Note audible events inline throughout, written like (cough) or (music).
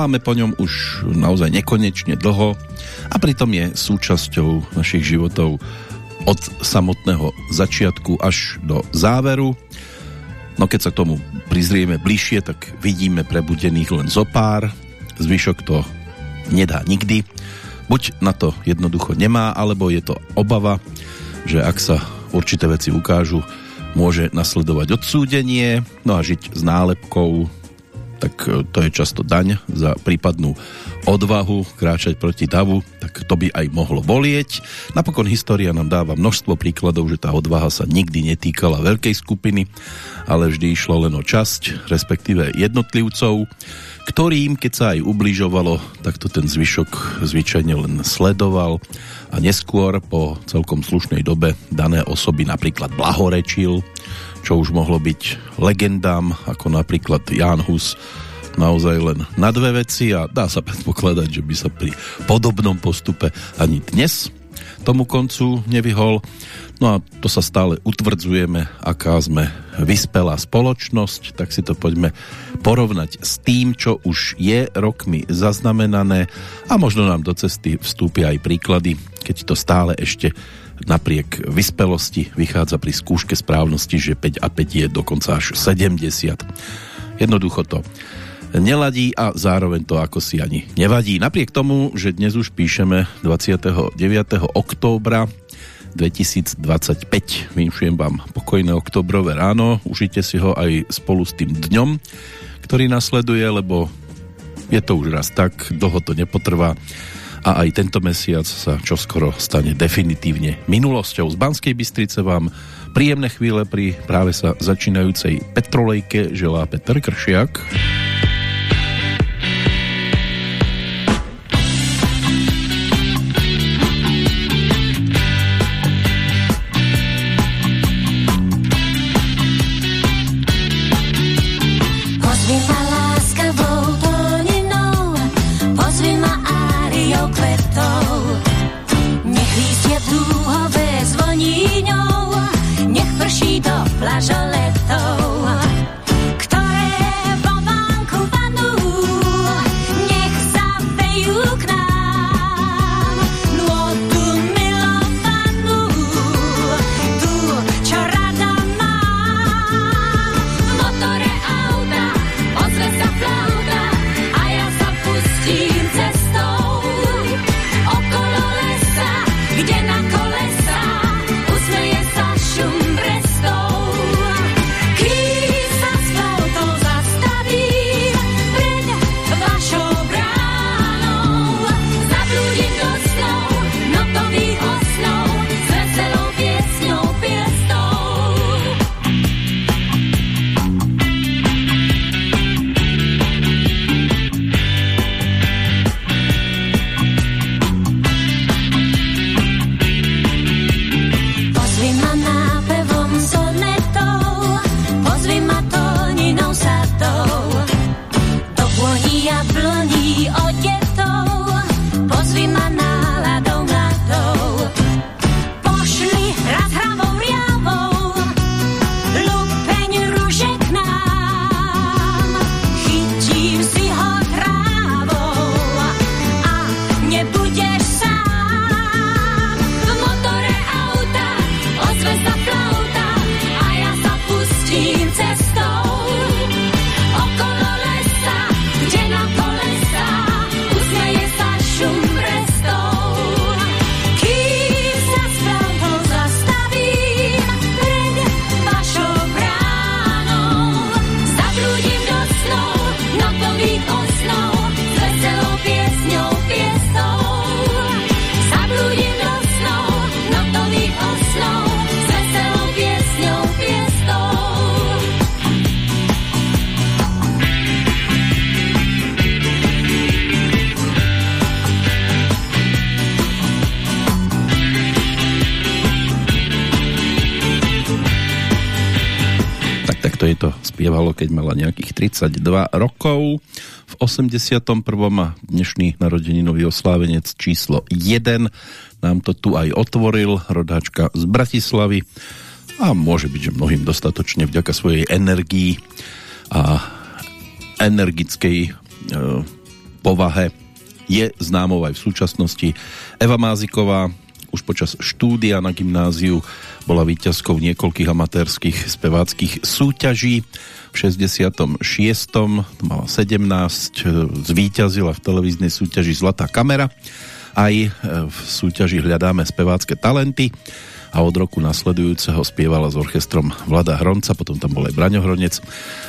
Voláme po ňom už naozaj nekonečne dlho a pritom je súčasťou našich životov od samotného začiatku až do záveru. No keď sa k tomu prizrieme bližšie, tak vidíme prebudených len zopár, zvyšok to nedá nikdy. Buď na to jednoducho nemá, alebo je to obava, že ak sa určité veci ukážu, môže nasledovať odsúdenie, no a žiť s nálepkou tak e, to je často daň za prípadnú odvahu kráčať proti davu, tak to by aj mohlo bolieť. Napokon história nám dáva množstvo príkladov, že tá odvaha sa nikdy netýkala veľkej skupiny, ale vždy išlo len o časť, respektíve jednotlivcov, ktorým, keď sa aj ubližovalo, tak to ten zvyšok zvyčajne len sledoval a neskôr po celkom slušnej dobe dané osoby napríklad blahorečil, čo už mohlo byť legendám, ako napríklad Jan Hus, naozaj len na dve veci a dá sa predpokladať, že by sa pri podobnom postupe ani dnes tomu koncu nevyhol. No a to sa stále utvrdzujeme, aká sme vyspelá spoločnosť, tak si to poďme porovnať s tým, čo už je rokmi zaznamenané a možno nám do cesty vstúpia aj príklady, keď to stále ešte napriek vyspelosti vychádza pri skúške správnosti, že 5 a 5 je dokonca až 70. Jednoducho to neladí a zároveň to ako si ani nevadí. Napriek tomu, že dnes už píšeme 29. októbra 2025. Vynšujem vám pokojné oktobrové ráno, užite si ho aj spolu s tým dňom, ktorý nasleduje, lebo je to už raz tak, dlho to nepotrvá a aj tento mesiac sa čoskoro stane definitívne minulosťou. Z Banskej Bystrice vám príjemné chvíle pri práve sa začínajúcej petrolejke želá Peter Kršiak. 42 rokov. V 81. dnešný narodeninový oslávenec číslo 1 nám to tu aj otvoril, rodáčka z Bratislavy a môže byť, že mnohým dostatočne vďaka svojej energii a energickej e, povahe je známou aj v súčasnosti Eva Máziková už počas štúdia na gymnáziu bola výťazkou niekoľkých amatérských speváckých súťaží. V 66. mala 17, zvíťazila v televíznej súťaži Zlatá kamera. Aj v súťaži hľadáme spevácké talenty a od roku nasledujúceho spievala s orchestrom Vlada Hronca, potom tam bol aj Braňo Hronec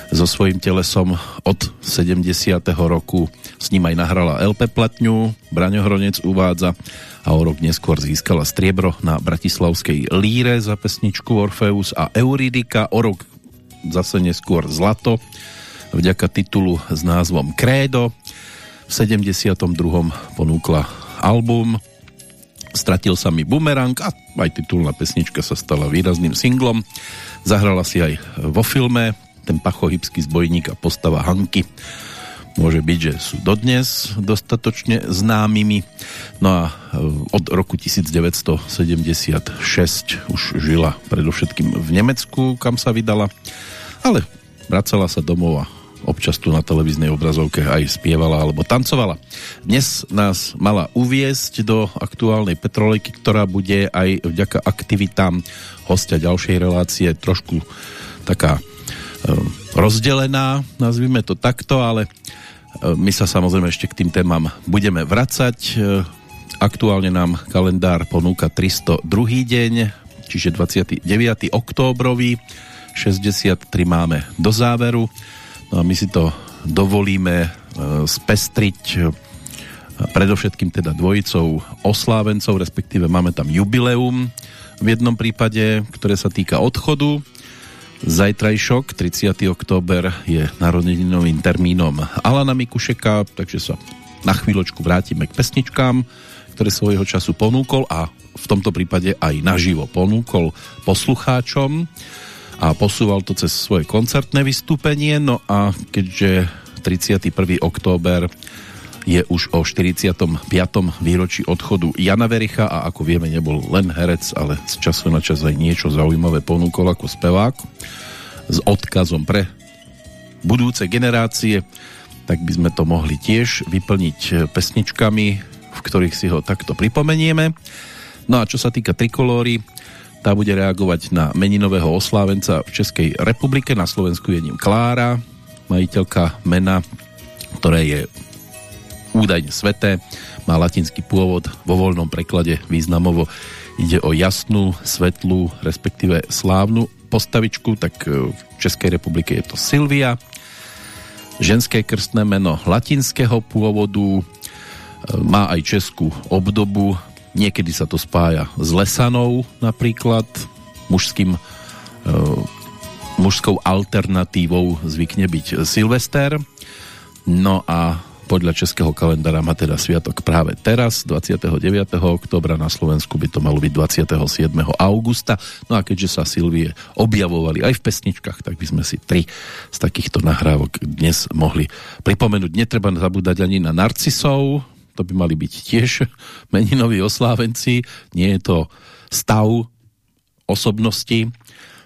so svojím telesom od 70. roku s ním aj nahrala LP platňu, Braňo Hronec uvádza a o rok neskôr získala striebro na Bratislavskej líre za pesničku Orfeus a Euridika, o rok zase neskôr zlato vďaka titulu s názvom Krédo. V 72. ponúkla album Stratil sa mi bumerang a aj titulná pesnička sa stala výrazným singlom. Zahrala si aj vo filme ten pachohybský zbojník a postava Hanky. Môže byť, že sú dodnes dostatočne známymi. No a e, od roku 1976 už žila predovšetkým v Nemecku, kam sa vydala, ale vracala sa domov a občas tu na televíznej obrazovke aj spievala alebo tancovala. Dnes nás mala uviesť do aktuálnej petrolejky, ktorá bude aj vďaka aktivitám hostia ďalšej relácie trošku taká rozdelená, nazvime to takto, ale e, my sa samozrejme ešte k tým témam budeme vracať. E, aktuálne nám kalendár ponúka 302. deň, čiže 29. októbrový, 63 máme do záveru No a my si to dovolíme spestriť predovšetkým teda dvojicou oslávencov, respektíve máme tam jubileum v jednom prípade, ktoré sa týka odchodu. Zajtrajšok, 30. október, je narodeninovým termínom Alana Mikušeka, takže sa na chvíľočku vrátime k pesničkám, ktoré svojho času ponúkol a v tomto prípade aj naživo ponúkol poslucháčom a posúval to cez svoje koncertné vystúpenie. No a keďže 31. október je už o 45. výročí odchodu Jana Vericha a ako vieme nebol len herec, ale z času na čas aj niečo zaujímavé ponúkol ako spevák s odkazom pre budúce generácie, tak by sme to mohli tiež vyplniť pesničkami, v ktorých si ho takto pripomenieme. No a čo sa týka trikolóry, tá bude reagovať na meninového oslávenca v Českej republike. Na Slovensku je ním Klára, majiteľka mena, ktoré je údajne sveté, má latinský pôvod, vo voľnom preklade významovo ide o jasnú, svetlú, respektíve slávnu postavičku, tak e, v Českej republike je to Silvia. Ženské krstné meno latinského pôvodu, e, má aj českú obdobu, Niekedy sa to spája s lesanou napríklad, mužským, e, mužskou alternatívou zvykne byť Silvester. No a podľa českého kalendára má teda sviatok práve teraz, 29. oktobra, na Slovensku by to malo byť 27. augusta. No a keďže sa Silvie objavovali aj v pesničkách, tak by sme si tri z takýchto nahrávok dnes mohli pripomenúť. Netreba zabúdať ani na narcisov, to by mali byť tiež (laughs) meninoví oslávenci. Nie je to stav osobnosti.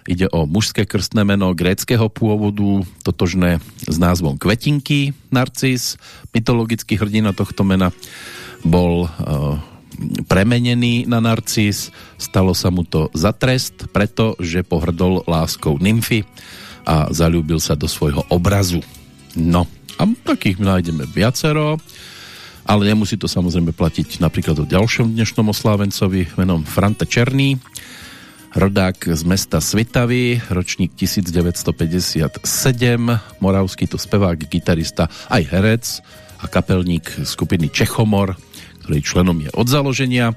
Ide o mužské krstné meno gréckého pôvodu, totožné s názvom Kvetinky, Narcis. Mytologický hrdina tohto mena bol uh, premenený na Narcis. Stalo sa mu to za trest, pretože pohrdol láskou nymfy a zalúbil sa do svojho obrazu. No, a takých nájdeme viacero ale nemusí to samozrejme platiť napríklad o ďalšom dnešnom oslávencovi menom Franta Černý, rodák z mesta Svitavy, ročník 1957, moravský to spevák, gitarista, aj herec a kapelník skupiny Čechomor, ktorý členom je od založenia.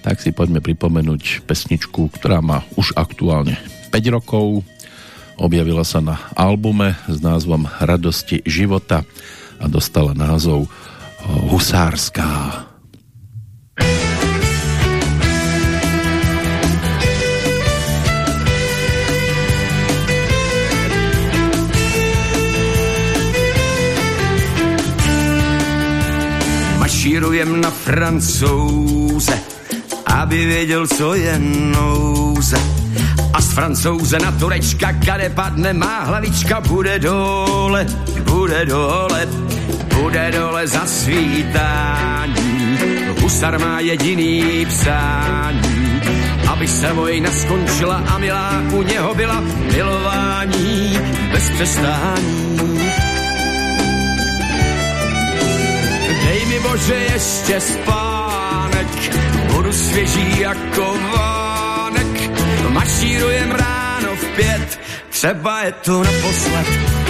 Tak si poďme pripomenúť pesničku, ktorá má už aktuálne 5 rokov. Objavila sa na albume s názvom Radosti života a dostala názov husárska. Mašírujem na francouze, aby věděl, co je nouze. A z francouze na turečka, kade padne má hlavička, bude dole, bude dole bude dole za svítání. Husar má jediný přání, aby se vojna skončila a milá u něho byla milování bez přestání. Dej mi Bože ještě spánek, budu svěží jako vánek, mašírujem ráno v pět, třeba je to naposled.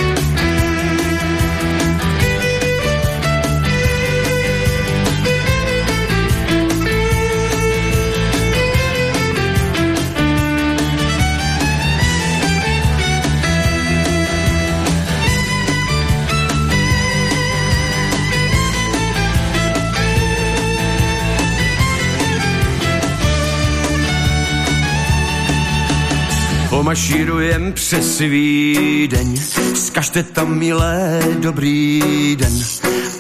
Pomašírujem přes Vídeň, zkažte tam milé dobrý den.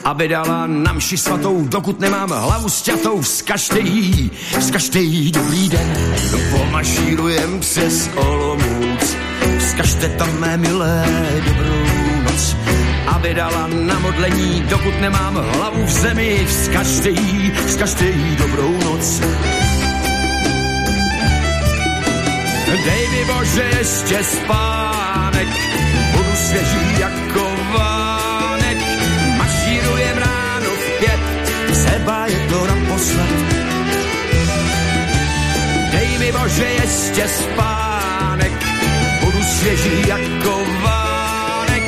Aby dala nám ši svatou, dokud nemám hlavu sťatou, vzkažte jí, vzkažte jí dobrý den. Pomašírujem přes Olomouc, vzkažte tam mé milé dobrou noc. Aby dala na modlení, dokud nemám hlavu v zemi, vzkažte jí, vzkažte jí dobrou noc. Dej mi Bože ještě spánek, budu svěží jako vánek. Mašírujem ráno v pět, třeba je to naposled. Dej mi Bože ještě spánek, budu svěží jako vánek.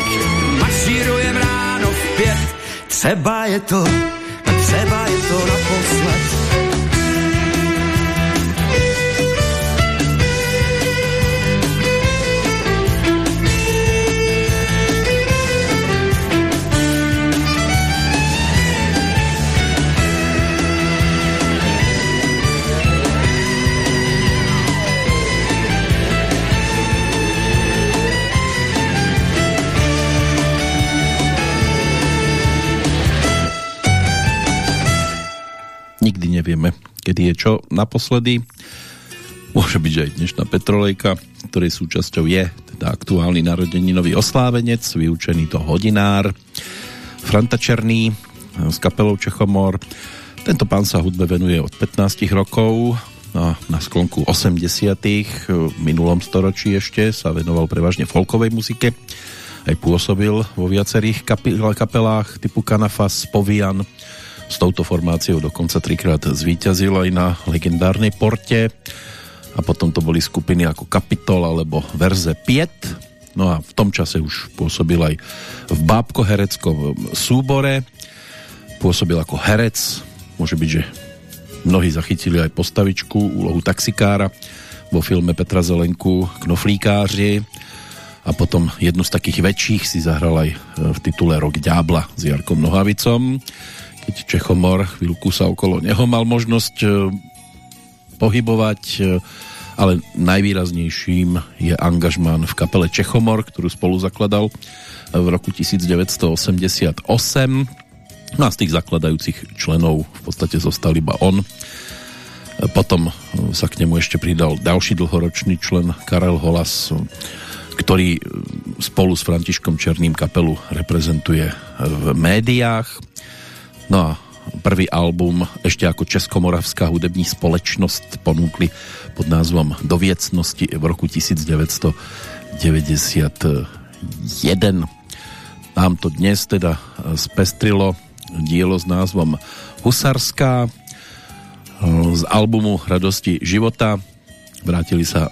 Mašírujem ráno v pět, třeba je to, nevieme, kedy je čo naposledy. Môže byť aj dnešná Petrolejka, ktorej súčasťou je teda aktuálny narodeninový oslávenec, vyučený to hodinár, Franta Černý s kapelou Čechomor. Tento pán sa hudbe venuje od 15 rokov, a na sklonku 80 v minulom storočí ešte sa venoval prevažne folkovej muzike. Aj pôsobil vo viacerých kapelách typu Kanafas, Povian, s touto formáciou dokonca trikrát zvíťazil aj na legendárnej porte. A potom to boli skupiny ako Kapitol alebo Verze 5 no a v tom čase už pôsobil aj v bábko-hereckom súbore. Pôsobil ako herec. Môže byť, že mnohí zachytili aj postavičku, úlohu taxikára vo filme Petra Zelenku Knoflíkáři. A potom jednu z takých väčších si zahral aj v titule Rok ďábla s Jarkom Nohavicom keď Čechomor chvíľku sa okolo neho mal možnosť e, pohybovať, e, ale najvýraznejším je angažmán v kapele Čechomor, ktorú spolu zakladal v roku 1988. No a z tých zakladajúcich členov v podstate zostal iba on. Potom sa k nemu ešte pridal ďalší dlhoročný člen Karel Holas, ktorý spolu s Františkom Černým kapelu reprezentuje v médiách No a prvý album ešte ako Českomoravská hudební společnosť ponúkli pod názvom Do viecnosti v roku 1991. Nám to dnes teda spestrilo dielo s názvom Husarská z albumu Radosti života vrátili sa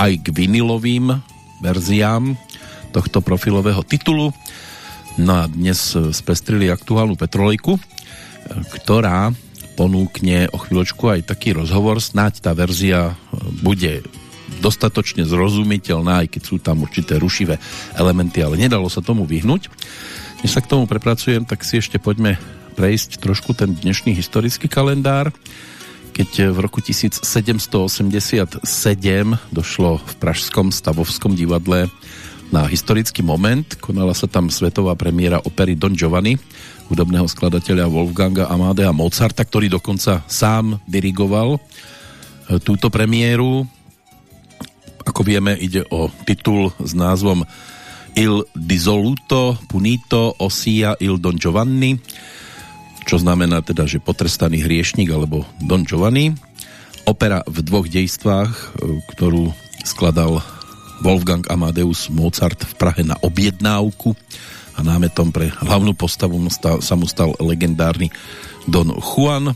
aj k vinilovým verziám tohto profilového titulu No a dnes spestrili aktuálnu Petrolejku, ktorá ponúkne o chvíľočku aj taký rozhovor. Snáď tá verzia bude dostatočne zrozumiteľná, aj keď sú tam určité rušivé elementy, ale nedalo sa tomu vyhnúť. Než sa k tomu prepracujem, tak si ešte poďme prejsť trošku ten dnešný historický kalendár. Keď v roku 1787 došlo v Pražskom stavovskom divadle na historický moment. Konala sa tam svetová premiéra opery Don Giovanni, hudobného skladateľa Wolfganga Amadea Mozarta, ktorý dokonca sám dirigoval e, túto premiéru. Ako vieme, ide o titul s názvom Il dissoluto punito osia il Don Giovanni, čo znamená teda, že potrestaný hriešnik alebo Don Giovanni. Opera v dvoch dejstvách, e, ktorú skladal Wolfgang Amadeus Mozart v Prahe na objednávku a námetom pre hlavnú postavu sa mu stal legendárny Don Juan.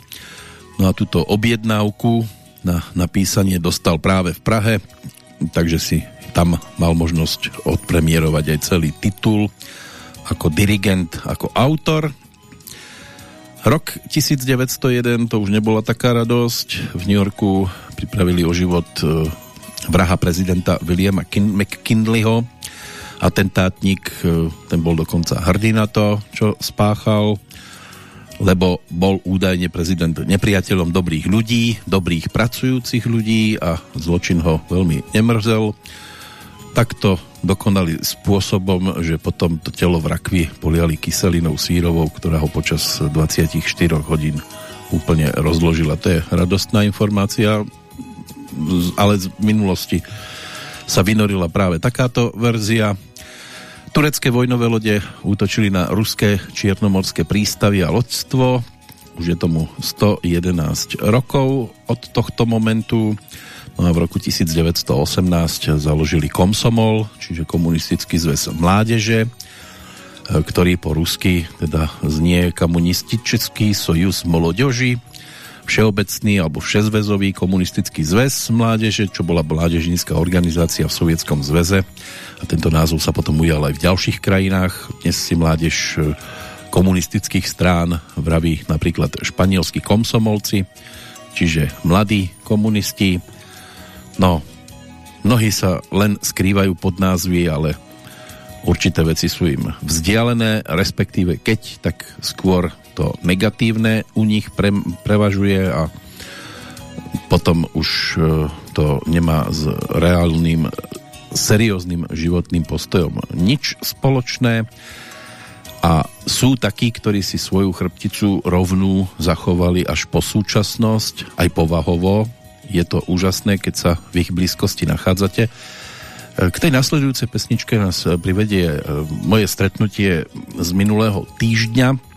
No a túto objednávku na napísanie dostal práve v Prahe, takže si tam mal možnosť odpremierovať aj celý titul ako dirigent, ako autor. Rok 1901 to už nebola taká radosť. V New Yorku pripravili o život e, vraha prezidenta Williama McKinleyho. Atentátnik, e, ten bol dokonca hrdý na to, čo spáchal, lebo bol údajne prezident nepriateľom dobrých ľudí, dobrých pracujúcich ľudí a zločin ho veľmi nemrzel takto dokonali spôsobom, že potom to telo v rakvi poliali kyselinou sírovou, ktorá ho počas 24 hodín úplne rozložila. To je radostná informácia, ale z minulosti sa vynorila práve takáto verzia. Turecké vojnové lode útočili na ruské čiernomorské prístavy a loďstvo. Už je tomu 111 rokov od tohto momentu. No a v roku 1918 založili Komsomol, čiže komunistický zväz mládeže, e, ktorý po rusky teda znie komunistický sojus moloďoži, všeobecný alebo všezvezový komunistický zväz mládeže, čo bola mládežnícka organizácia v Sovietskom zväze a tento názov sa potom ujal aj v ďalších krajinách. Dnes si mládež e, komunistických strán vraví napríklad španielskí komsomolci, čiže mladí komunisti, No, mnohí sa len skrývajú pod názvy, ale určité veci sú im vzdialené, respektíve keď, tak skôr to negatívne u nich pre, prevažuje a potom už e, to nemá s reálnym serióznym životným postojom nič spoločné a sú takí, ktorí si svoju chrbticu rovnú zachovali až po súčasnosť, aj povahovo, je to úžasné, keď sa v ich blízkosti nachádzate. E, k tej nasledujúcej pesničke nás privedie e, moje stretnutie z minulého týždňa,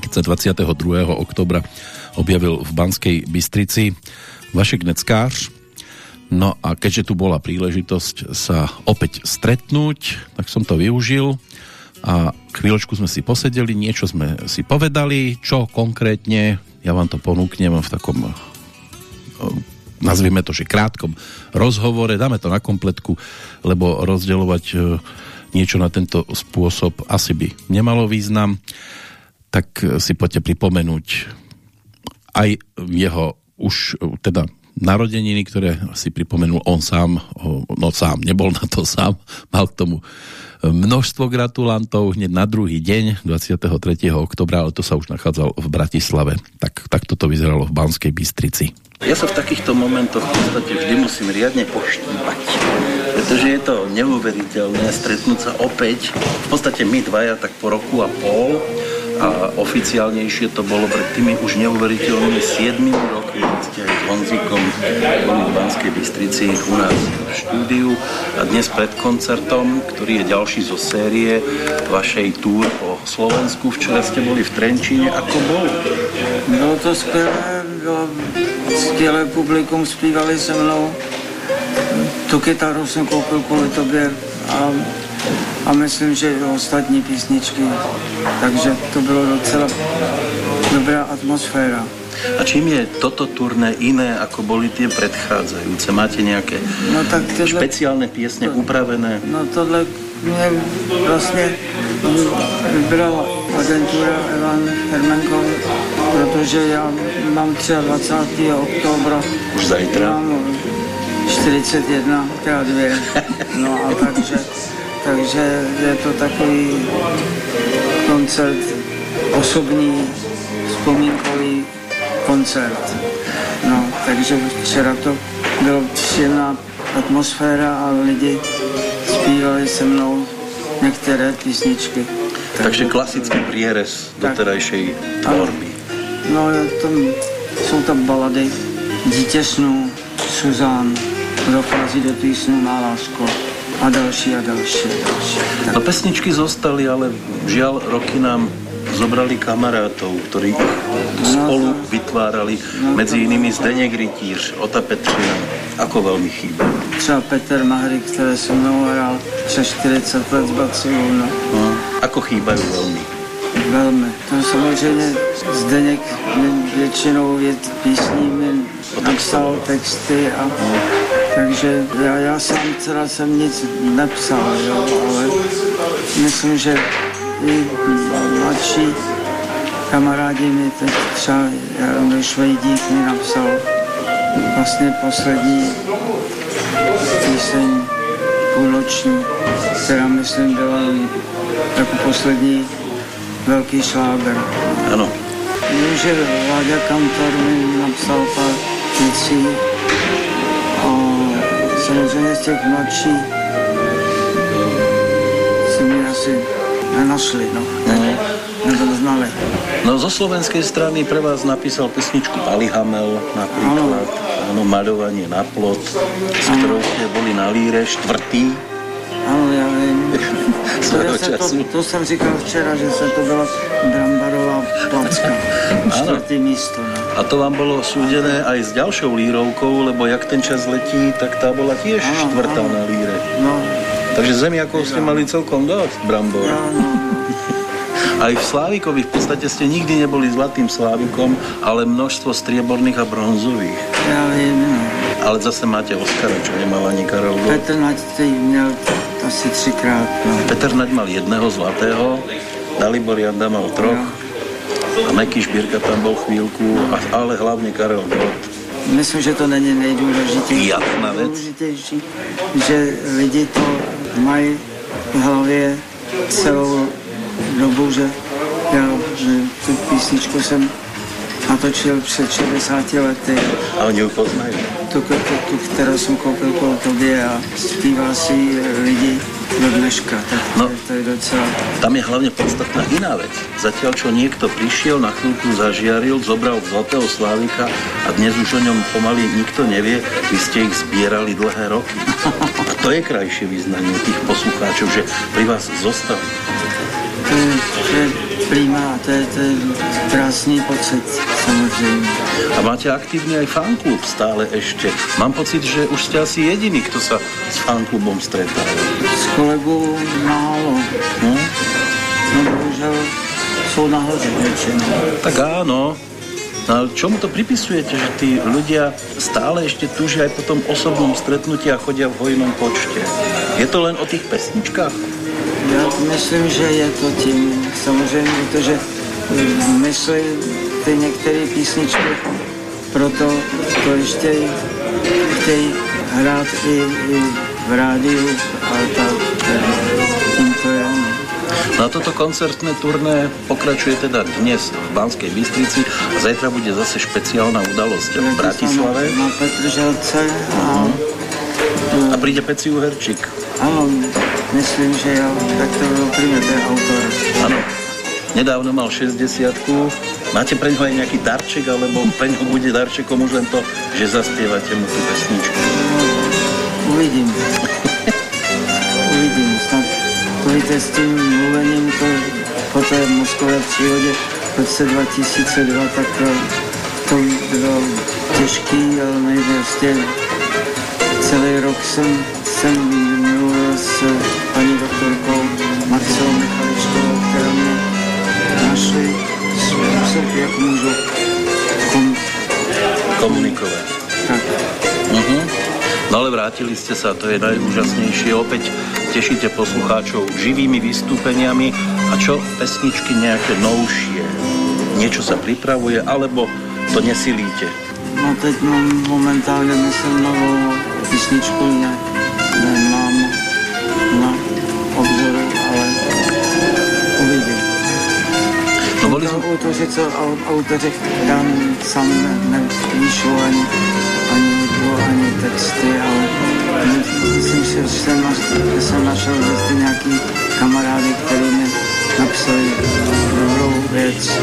keď sa 22. oktobra objavil v Banskej Bystrici Vašek Neckář. No a keďže tu bola príležitosť sa opäť stretnúť, tak som to využil a chvíľočku sme si posedeli, niečo sme si povedali, čo konkrétne, ja vám to ponúknem v takom e, nazvieme to, že krátkom rozhovore, dáme to na kompletku, lebo rozdeľovať e, niečo na tento spôsob asi by nemalo význam, tak si poďte pripomenúť aj jeho už teda narodeniny, ktoré si pripomenul on sám, no sám, nebol na to sám, mal k tomu množstvo gratulantov hneď na druhý deň 23. oktobra, ale to sa už nachádzal v Bratislave. Tak, tak toto vyzeralo v Banskej Bystrici. Ja sa v takýchto momentoch v podstate vždy musím riadne poštípať, pretože je to neuveriteľné stretnúť sa opäť, v podstate my dvaja tak po roku a pol a oficiálnejšie to bolo pred tými už neuveriteľnými 7 rokmi, ste aj s Honzikom boli v Banskej Bystrici u nás v štúdiu a dnes pred koncertom, ktorý je ďalší zo série vašej túr po Slovensku. Včera ste boli v Trenčíne, ako bol? Bylo to skvělé, bylo publikum, zpívali se mnou. Tu kytaru jsem koupil kvůli tobě a, a myslím, že i ostatní písničky. Takže to bylo docela dobrá atmosféra. A čím je toto turné iné, ako boli tie predchádzajúce? Máte nejaké no, tak tohle, špeciálne piesne to, upravené? No tohle mě vlastně vybrala agentura Evan Hermenko, protože já mám 23. oktobra. Už zajtra? Mám 41, teda dvě. No a takže, takže je to takový koncert osobní, vzpomínkový koncert. No, takže včera to byla příjemná atmosféra a lidi zpívali se mnou některé písničky. Takže klasický prierez doterajšej tvorby. No, tam, jsou tam balady Dítě snů, Suzán, dochází do tý snů má lásko. A další a další a. No pesničky zostali, ale žiaľ roky nám zobrali kamarátov, ktorí spolu vytvárali, medzi inými Zdeněk Rytíř, Ota Petřina. Ako veľmi chýba? Třeba Peter Mahry, ktoré so mnou hral přes 40 let z Barcelona. No, ako chýbajú veľmi? Velmi. To samozřejmě Zdeněk většinou vět písní mi napsal texty a takže já, já sám teda jsem nic nepsal, jo, ale myslím, že i mladší kamarádi mi teď třeba Jaromír Švejdík mi napsal vlastně poslední píseň půlnoční, která myslím byla jako poslední velký šláger. Ano. Vím, že Láďa Kantor mi napsal pár věcí samozřejmě z těch mladších si mi asi nenašli, no. Ne. No zo slovenskej strany pre vás napísal pesničku Pali Hamel napríklad. Áno, maľovanie na plot, s ktorou ste boli na líre štvrtý. Ano, já vím. Je se to, času. to jsem říkal včera, že se to byla Brambarová placka. Čtvrtý místo, no. A to vám bolo súdené aj s ďalšou lírovkou, lebo jak ten čas letí, tak tá bola tiež Áno, štvrtá áno. na líre. No, Takže zemiakov ste mali celkom dosť, Brambor. no, no. Aj v Slávikovi v podstate ste nikdy neboli zlatým Slávikom, ale množstvo strieborných a bronzových. Já vím, no. Ale zase máte Oskara, čo nemal ani Gott. Petr Naďtej měl asi třikrát, no. Peter Naď mal jedného zlatého, Dalibor Janda mal troch a Meky Šbírka tam bol chvíľku, ale hlavne Karel Gott. Myslím, že to není nejdůležitější. Jasná. Nejdůležitější, že lidi to mají v hlavě celou dobu, že já že tu písničku jsem natočil před 60 lety. A oni ju poznajú. Tu, tu, tu kterou jsem koupil po tobě a zpívá si ji lidi do dneška. Tak to, No. to je docela... Tam je hlavne podstatná iná vec. Zatiaľ, čo niekto prišiel, na chvíľku zažiaril, zobral Zlatého Slávika a dnes už o ňom pomaly nikto nevie, vy ste ich zbierali dlhé roky. A to je krajšie vyznanie tých poslucháčov, že pri vás zostali. To je, to je prima, to je, to je krásný pocit, samozřejmě. A máte aktívny aj fanklub stále ešte. Mám pocit, že už ste asi jediný, kto sa s fanklubom stretáva. S kolegou málo. Hm? No bohužel jsou nahoře většinou. Tak áno. No ale čomu to pripisujete, že tí ľudia stále ešte túžia aj po tom osobnom stretnutí a chodia v hojnom počte? Je to len o tých pesničkách? Myslím, že je to tím, samozřejmě, protože mm, myslí ty některé písničky, proto to ještě chtějí hrát i, i v rádiu a tak, tím to je. no. No a toto koncertné turné pokračuje teda dnes v Banskej Bystrici a zajtra bude zase špeciálna udalosť v Bratislave Na, na Petrželce a a príde Peci Uherčík. Ano, myslím, že jo, tak to bylo první, to je autor. Áno, nedávno mal 60 Máte pre ňoho aj nejaký darček, alebo pre ňoho bude darčekom už len to, že zaspievate mu tú pesničku. Uvidím. Uvidím. Snad to víte s tím mluvením, to po té mozkové příhodě v roce 2002, tak to, to bylo těžký, ale prostě celý rok jsem, jsem s paní doktorkou Marcelou Michaličkovou, která mě našli způsob, jak můžu kom, Komunikovať. tak, Uh-huh. No ale vrátili ste sa, to je najúžasnejšie. Opäť tešíte poslucháčov živými vystúpeniami a čo pesničky nejaké novšie. Niečo sa pripravuje, alebo to nesilíte. No teď mám momentálně myslím novou písničku, ne, nemám Sme... autoři, co au- autoři tam sám ne, nepíšu ani, ani hudbu, ani texty, ale my- myslím si, že jsem, že jsem našel vždycky nějaký kamarády, který mi napsali dobrou věc.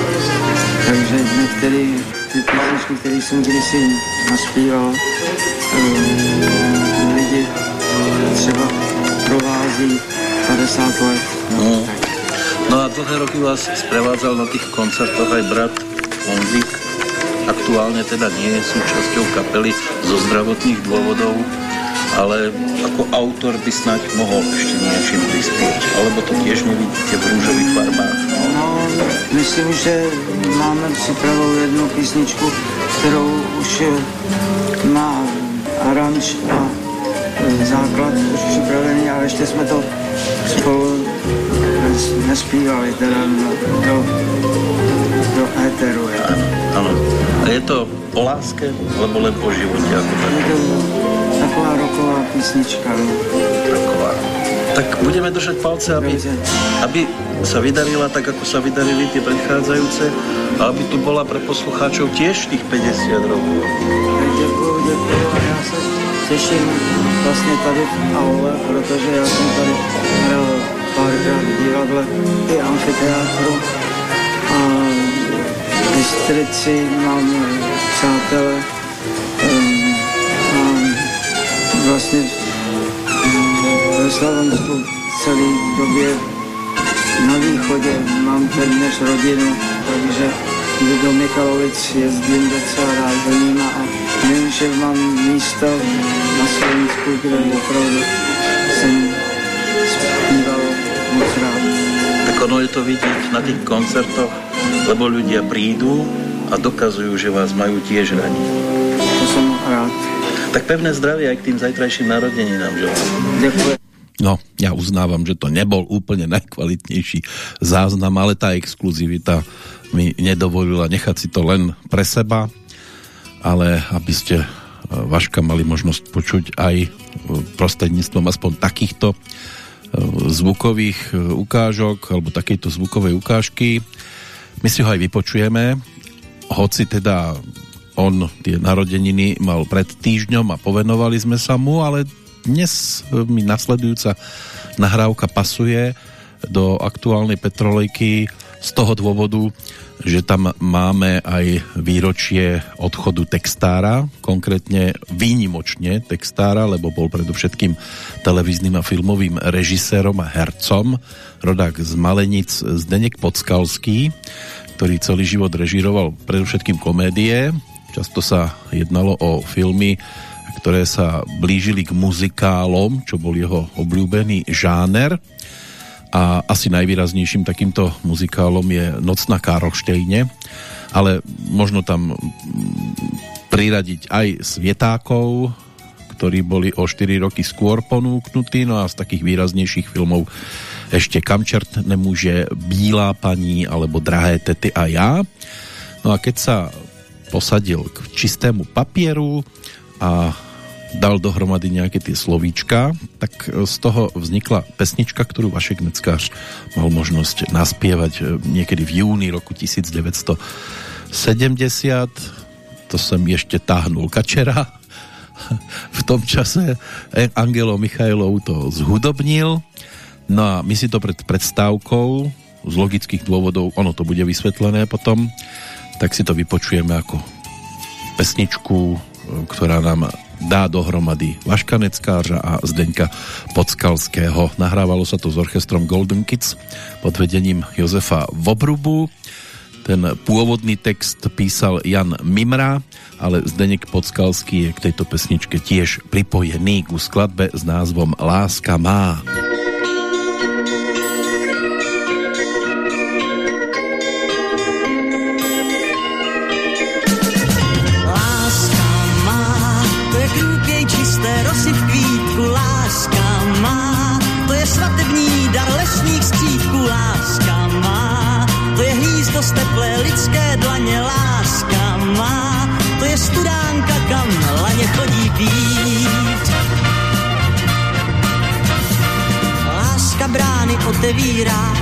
Takže některé ty písničky, které jsem kdysi naspíval, eh, lidi třeba oslavy 50 let. No, no. No a dlhé roky vás sprevádzal na tých koncertoch aj brat Honzik. Aktuálne teda nie je súčasťou kapely zo zdravotných dôvodov, ale ako autor by snáď mohol ešte niečím prispieť. Alebo to tiež nevidíte v rúžových farbách. No, myslím, že máme připravou jednu písničku, kterou už má aranž a e, základ už připravený, ale ještě jsme to spolu nespívali teda do, do éteru. Ano, ano. A je to o láske, alebo len o živote? Ako tak? Je to taková roková písnička. No. Roková. Tak budeme držať palce, aby, aby sa vydarila tak, ako sa vydarili tie predchádzajúce a aby tu bola pre poslucháčov tiež tých 50 rokov. Děkuju, děkuju a já se těším vlastně tady v aule, protože já jsem tady hrál párkrát v divadle i amfiteátru. A v Bystrici mám přátele a vlastně ve Slavonsku celý době na východě mám téměř rodinu, takže do Michalovic jezdím docela rád do Níma a vím, že mám místo na Slovensku, kde opravdu jsem ono je to vidieť na tých koncertoch, lebo ľudia prídu a dokazujú, že vás majú tiež radi. To som rád. Tak pevné zdravie aj k tým zajtrajším narodeninám, že? Ďakujem. No, ja uznávam, že to nebol úplne najkvalitnejší záznam, ale tá exkluzivita mi nedovolila nechať si to len pre seba, ale aby ste e, Vaška mali možnosť počuť aj e, prostredníctvom aspoň takýchto zvukových ukážok alebo takejto zvukovej ukážky. My si ho aj vypočujeme, hoci teda on tie narodeniny mal pred týždňom a povenovali sme sa mu, ale dnes mi nasledujúca nahrávka pasuje do aktuálnej petrolejky z toho dôvodu, že tam máme aj výročie odchodu textára, konkrétne výnimočne textára, lebo bol predovšetkým televíznym a filmovým režisérom a hercom, rodák z Malenic Zdenek Podskalský, ktorý celý život režiroval predovšetkým komédie. Často sa jednalo o filmy ktoré sa blížili k muzikálom, čo bol jeho obľúbený žáner. A asi najvýraznejším takýmto muzikálom je Noc na Károštejne, ale možno tam priradiť aj Svietákov, ktorí boli o 4 roky skôr ponúknutí, no a z takých výraznejších filmov ešte Kamčert nemôže Bílá paní alebo Drahé tety a ja. No a keď sa posadil k čistému papieru a dal dohromady nejaké tie slovíčka, tak z toho vznikla pesnička, ktorú Vašek Neckář mal možnosť naspievať e, niekedy v júni roku 1970. To som ešte táhnul kačera. (laughs) V tom čase e, Angelo Michajlov to zhudobnil. No a my si to pred predstávkou z logických dôvodov, ono to bude vysvetlené potom, tak si to vypočujeme ako pesničku ktorá nám dá dohromady Vaška Neckářa a Zdeňka Podskalského. Nahrávalo sa to s orchestrom Golden Kids pod vedením Jozefa Vobrubu. Ten pôvodný text písal Jan Mimra, ale Zdeněk Podskalský je k tejto pesničke tiež pripojený ku skladbe s názvom Láska má. Láska má. Otevírá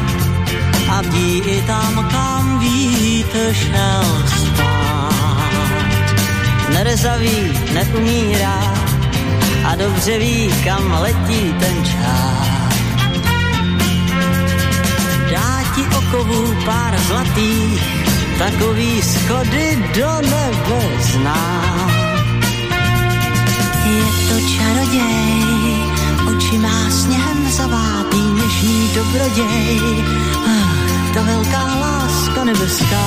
a vdí i tam, kam vítr šel spát. Nerezaví, neumírá a dobře ví, kam letí ten čas. ti okovů pár zlatých, takový schody do nebe zná. Je to čaroděj, oči má sněhem zavá, věčný dobroděj, ta velká láska nebeská.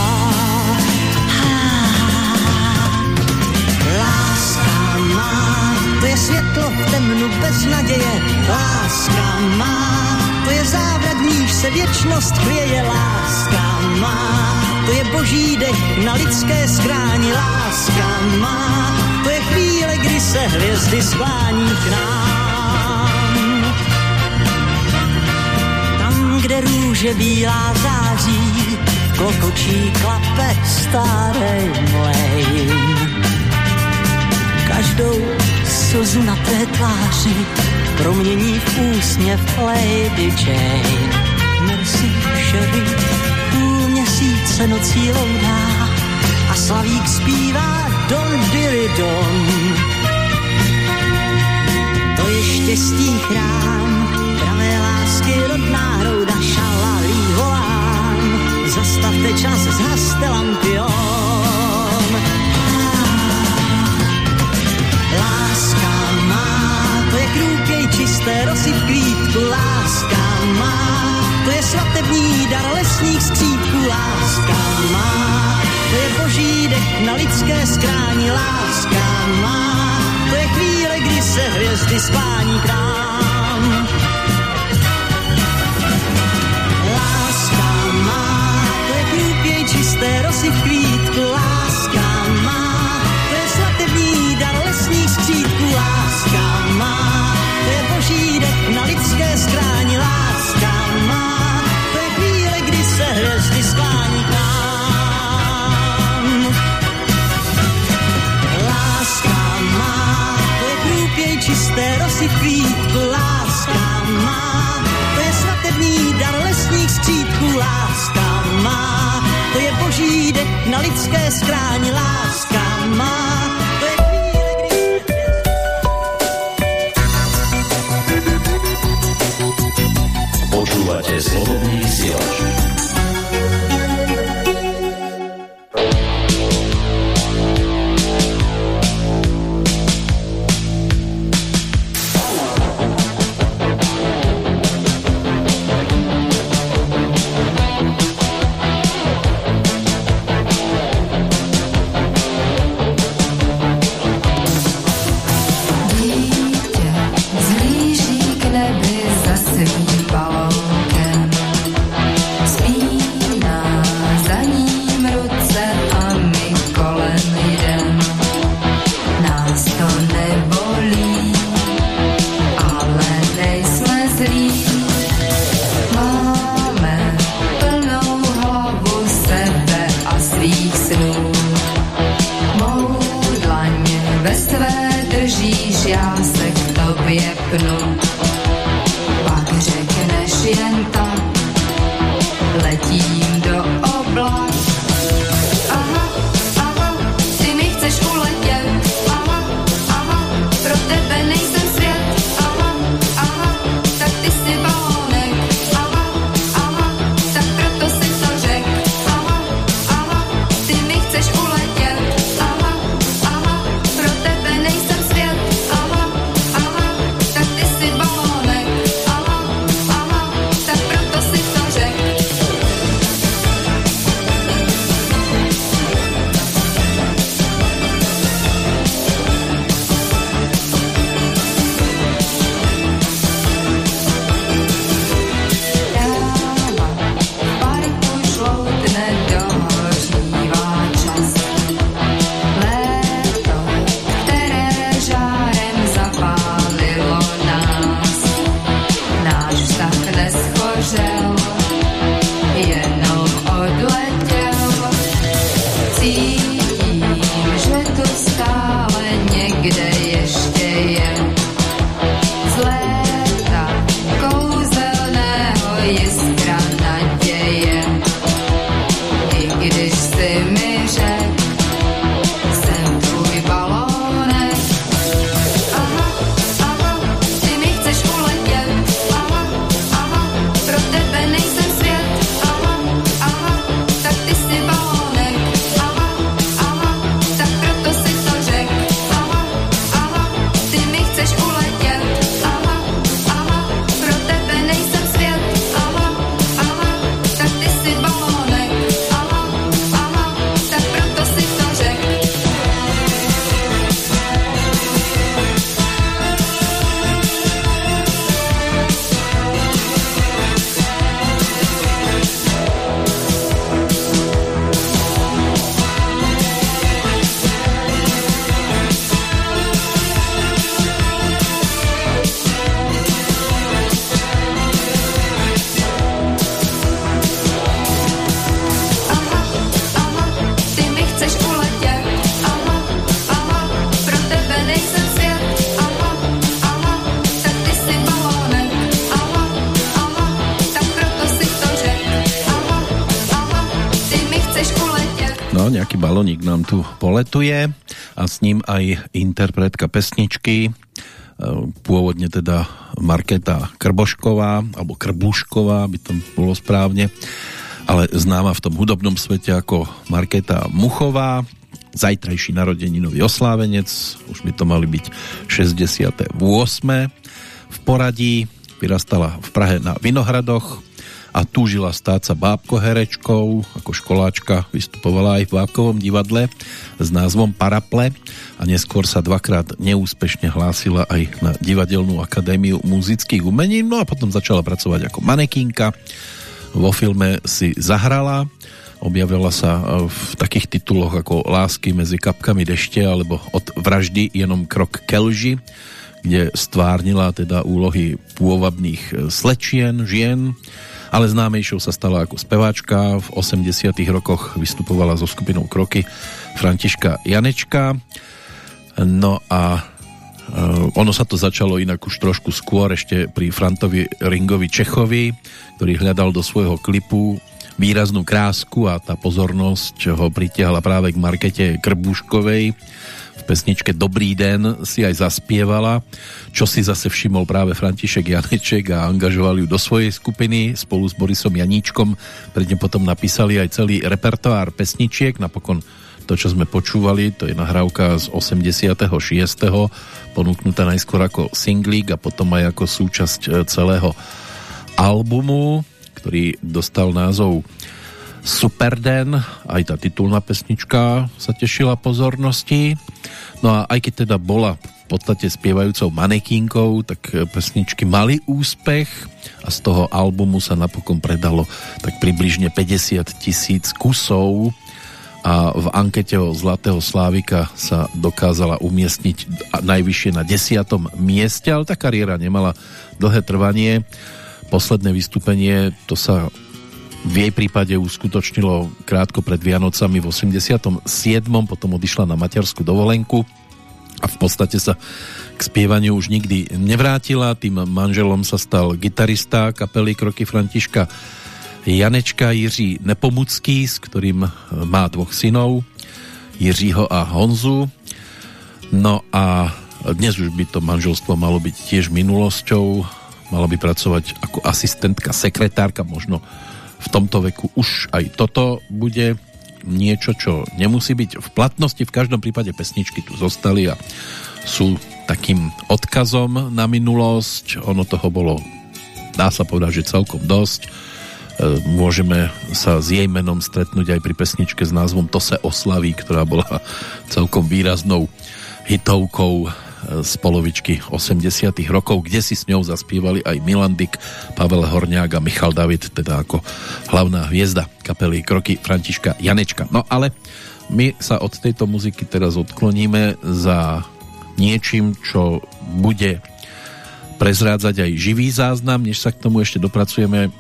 Láska má, to je světlo v temnu bez naděje, láska má, to je závrat, níž se věčnost chvěje, láska má, to je boží dech na lidské skráni, láska má, to je chvíle, kdy se hvězdy sklání k nám. Kde růže bílá září, klokočí klape starý mlejn. Každou slzu na té tváři promění v úsměv Lady Jane. Merci, chérie, půl měsíce nocí loudá a slavík zpívá Don Diridon. To je štěstí chrám, pravé lásky rodná volám. Zastavte čas, zhaste lampion. Láska má, to je krůkej čisté rosy v kvítku. Láska má, to je svatební dar lesních skřípků. Láska má, to je boží dech na lidské skráni. Láska má, to je chvíle, kdy se hvězdy sklání k čisté rosy v. Láska má, to je svatební dar lesních skřítků. Láska má, to je boží dech na lidské skráni. Láska má, to je chvíle, kdy se hvězdy sklání k. Láska má, to je krůpěj čisté rosy v. to je boží dech na lidské skráni. Láska má, to je chvíle, Počúvate slobodný vysielač. Tu poletuje a s ním aj interpretka pesničky, e, pôvodne teda Marketa Krbošková, alebo Krbušková by to bolo správne, ale známa v tom hudobnom svete ako Marketa Muchová, zajtrajší narodeninový oslávenec, už by to mali byť 68. v poradí, vyrastala v Prahe na Vinohradoch, a túžila stáť sa bábko-herečkou. Ako školáčka vystupovala aj v Bábkovom divadle s názvom Paraple a neskôr sa dvakrát neúspešne hlásila aj na Divadelnú akadémiu muzických umení. No a potom začala pracovať ako manekínka. Vo filme si zahrala, objavila sa v takých tituloch ako Lásky medzi kapkami dešte alebo Od vraždy jenom krok kelži kde stvárnila teda úlohy pôvabných slečien, žien ale známejšou sa stala ako speváčka. V 80 rokoch vystupovala so skupinou Kroky Františka Janečka. No a uh, ono sa to začalo inak už trošku skôr ešte pri Frantovi Ringovi Čechovi, ktorý hľadal do svojho klipu výraznú krásku a tá pozornosť ho pritiahla práve k Markete Krbuškovej, v pesničke Dobrý den si aj zaspievala, čo si zase všimol práve František Janeček a angažoval ju do svojej skupiny spolu s Borisom Janíčkom. Predne potom napísali aj celý repertoár pesničiek, napokon to, čo sme počúvali, to je nahrávka z 86. ponúknutá najskôr ako singlík a potom aj ako súčasť e, celého albumu, ktorý dostal názov Superden, aj tá titulná pesnička sa tešila pozornosti. No a aj keď teda bola v podstate spievajúcou manekínkou, tak pesničky mali úspech a z toho albumu sa napokon predalo tak približne 50 tisíc kusov a v ankete o Zlatého Slávika sa dokázala umiestniť najvyššie na desiatom mieste, ale tá kariéra nemala dlhé trvanie. Posledné vystúpenie, to sa v jej prípade uskutočnilo krátko pred Vianocami v 87. Potom odišla na materskú dovolenku a v podstate sa k spievaniu už nikdy nevrátila. Tým manželom sa stal gitarista kapely Kroky Františka Janečka Jiří Nepomucký, s ktorým má dvoch synov, Jiřího a Honzu. No a dnes už by to manželstvo malo byť tiež minulosťou, malo by pracovať ako asistentka, sekretárka, možno v tomto veku už aj toto bude niečo, čo nemusí byť v platnosti. V každom prípade pesničky tu zostali a sú takým odkazom na minulosť. Ono toho bolo, dá sa povedať, že celkom dosť. E, môžeme sa s jej menom stretnúť aj pri pesničke s názvom To se oslaví, ktorá bola celkom výraznou hitovkou z polovičky 80 rokov, kde si s ňou zaspievali aj Milan Dick, Pavel Horňák a Michal David, teda ako hlavná hviezda kapely Kroky Františka Janečka. No ale my sa od tejto muziky teraz odkloníme za niečím, čo bude prezrádzať aj živý záznam, než sa k tomu ešte dopracujeme,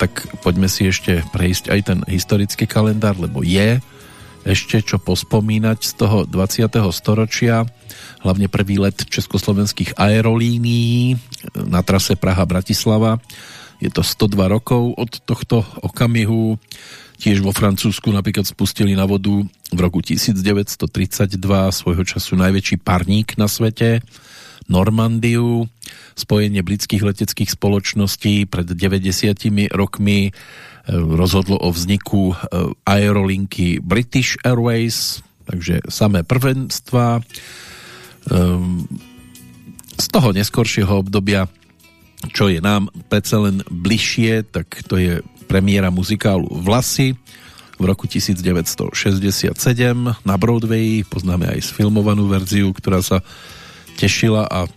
tak poďme si ešte prejsť aj ten historický kalendár, lebo je ešte čo pospomínať z toho 20. storočia hlavne prvý let československých aerolínií na trase Praha-Bratislava. Je to 102 rokov od tohto okamihu. Tiež vo Francúzsku napríklad spustili na vodu v roku 1932 svojho času najväčší parník na svete, Normandiu. Spojenie britských leteckých spoločností pred 90 rokmi e, rozhodlo o vzniku e, aerolinky British Airways, takže samé prvenstva Ehm, z toho neskoršieho obdobia, čo je nám predsa len bližšie, tak to je premiéra muzikálu Vlasy v roku 1967 na Broadway. Poznáme aj sfilmovanú verziu, ktorá sa tešila a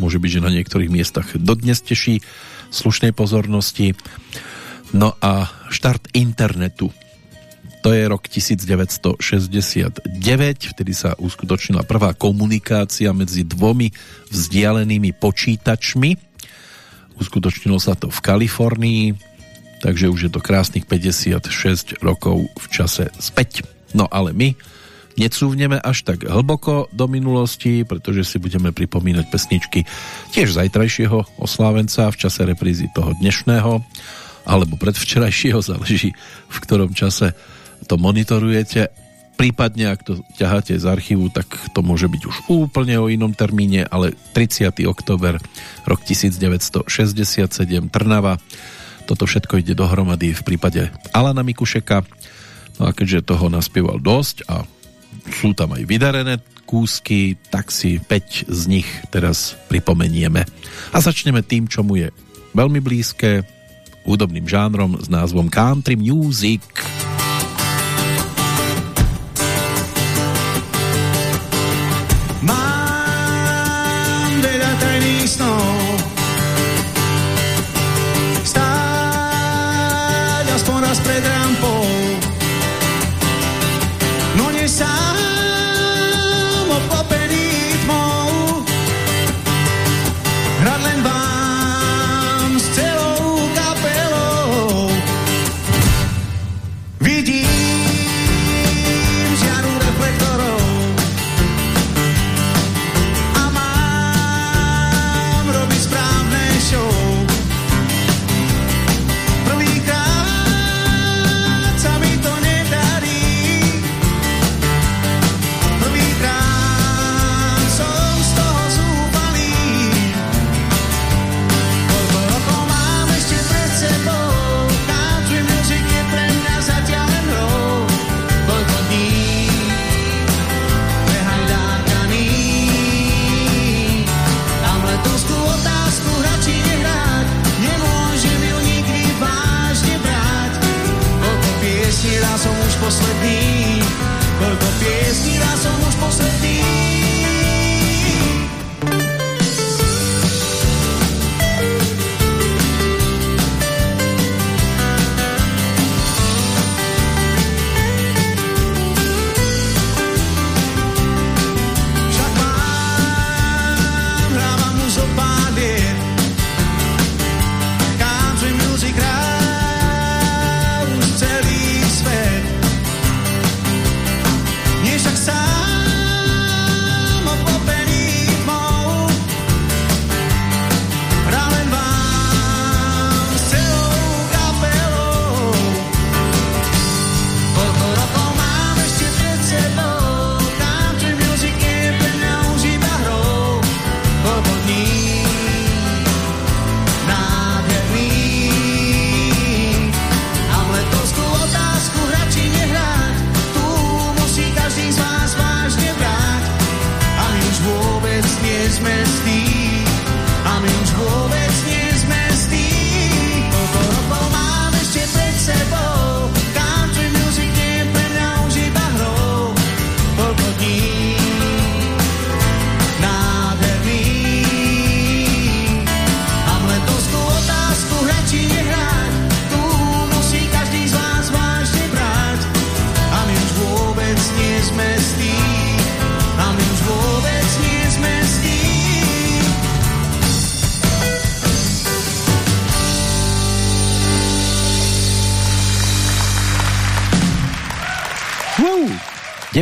môže byť, že na niektorých miestach dodnes teší slušnej pozornosti. No a štart internetu to je rok 1969, vtedy sa uskutočnila prvá komunikácia medzi dvomi vzdialenými počítačmi. Uskutočnilo sa to v Kalifornii, takže už je to krásnych 56 rokov v čase späť. No ale my necúvneme až tak hlboko do minulosti, pretože si budeme pripomínať pesničky tiež zajtrajšieho oslávenca v čase reprízy toho dnešného alebo predvčerajšieho, záleží v ktorom čase to monitorujete. prípadne ak to ťaháte z archívu, tak to môže byť už úplne o inom termíne, ale 30. október, rok 1967, Trnava. Toto všetko ide dohromady v prípade Alana Mikušeka. No a keďže toho naspieval dosť a sú tam aj vydarené kúsky, tak si 5 z nich teraz pripomenieme. A začneme tým, čo mu je veľmi blízke, hudobným žánrom s názvom Country Music.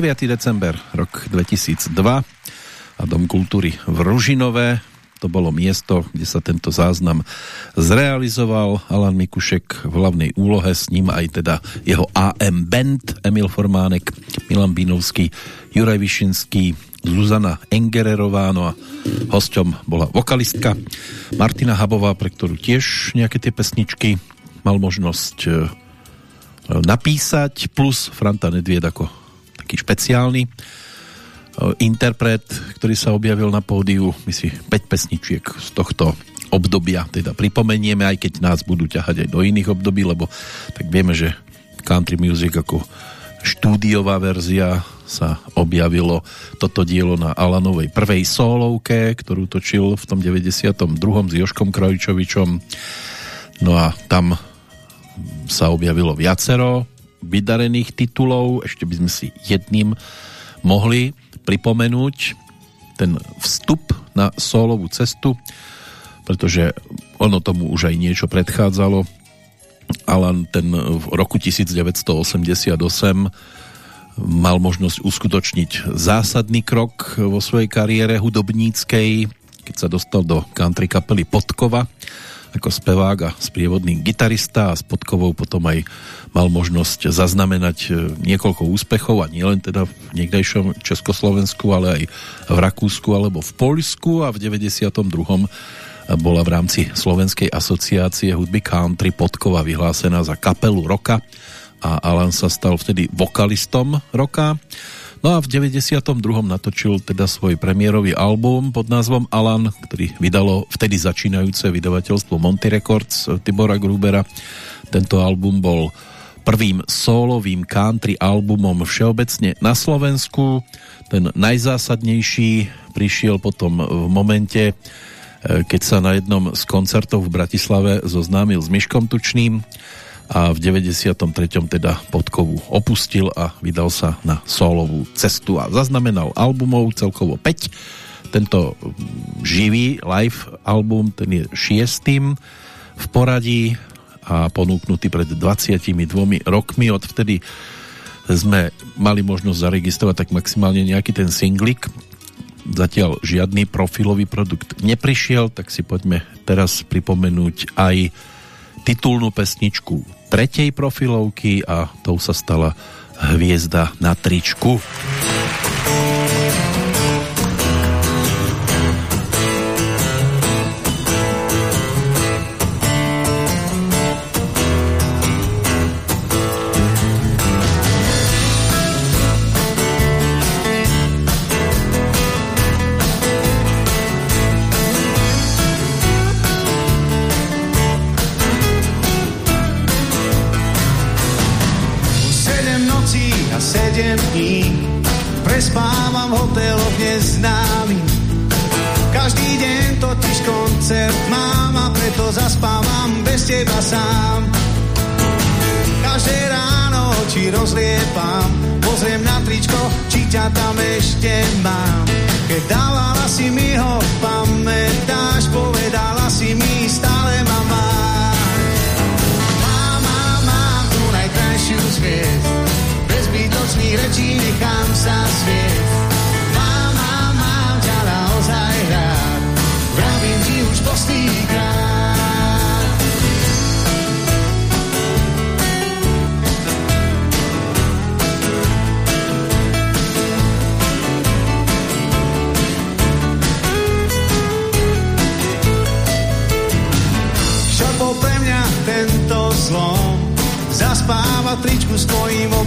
December, rok 2002 a Dom kultúry v Ružinové. To bolo miesto, kde sa tento záznam zrealizoval. Alan Mikušek v hlavnej úlohe, s ním aj teda jeho AM Band, Emil Formánek, Milan Bínovský, Juraj Višinský, Zuzana Engererová, no a hosťom bola vokalistka Martina Habová, pre ktorú tiež nejaké tie pesničky mal možnosť e, napísať, plus Franta Nedvied ako taký špeciálny e, interpret, ktorý sa objavil na pódiu. My si 5 pesničiek z tohto obdobia teda pripomenieme, aj keď nás budú ťahať aj do iných období, lebo tak vieme, že country music ako štúdiová verzia sa objavilo toto dielo na Alanovej prvej solovke, ktorú točil v tom 92. s Joškom Krojčovičom. No a tam sa objavilo viacero vydarených titulov. Ešte by sme si jedným mohli pripomenúť ten vstup na solovú cestu, pretože ono tomu už aj niečo predchádzalo. Alan ten v roku 1988 mal možnosť uskutočniť zásadný krok vo svojej kariére hudobníckej, keď sa dostal do country kapely Podkova ako spevák a sprievodný gitarista a s Podkovou potom aj mal možnosť zaznamenať e, niekoľko úspechov a nielen teda v niekdejšom Československu, ale aj v Rakúsku alebo v Poľsku a v 92. bola v rámci Slovenskej asociácie hudby country Podkova vyhlásená za kapelu roka a Alan sa stal vtedy vokalistom roka. No a v 92. natočil teda svoj premiérový album pod názvom Alan, ktorý vydalo vtedy začínajúce vydavateľstvo Monty Records Tibora Grubera. Tento album bol prvým solovým country albumom všeobecne na Slovensku. Ten najzásadnejší prišiel potom v momente, eh, keď sa na jednom z koncertov v Bratislave zoznámil s Myškom Tučným, a v 93. teda Podkovu opustil a vydal sa na solovú cestu a zaznamenal albumov celkovo 5. Tento živý live album, ten je šiestým v poradí a ponúknutý pred 22 rokmi. Odvtedy sme mali možnosť zaregistrovať tak maximálne nejaký ten singlik. Zatiaľ žiadny profilový produkt neprišiel, tak si poďme teraz pripomenúť aj titulnú pesničku tretej profilovky a tou sa stala Hviezda na tričku. tam ešte mám, keď dávala si mi záznamom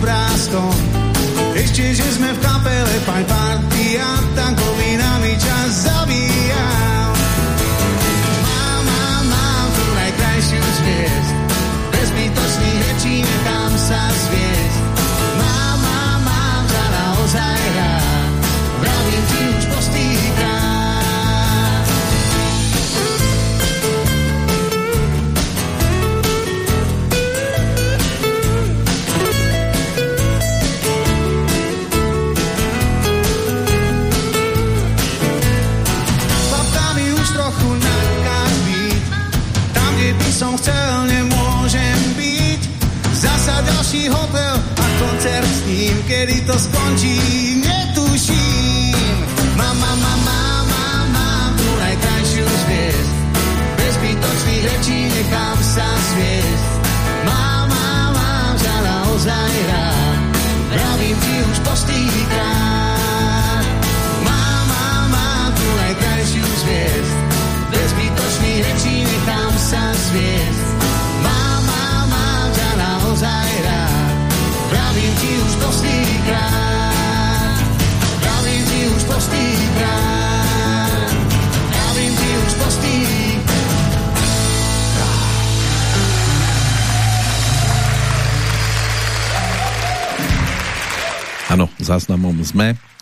sme,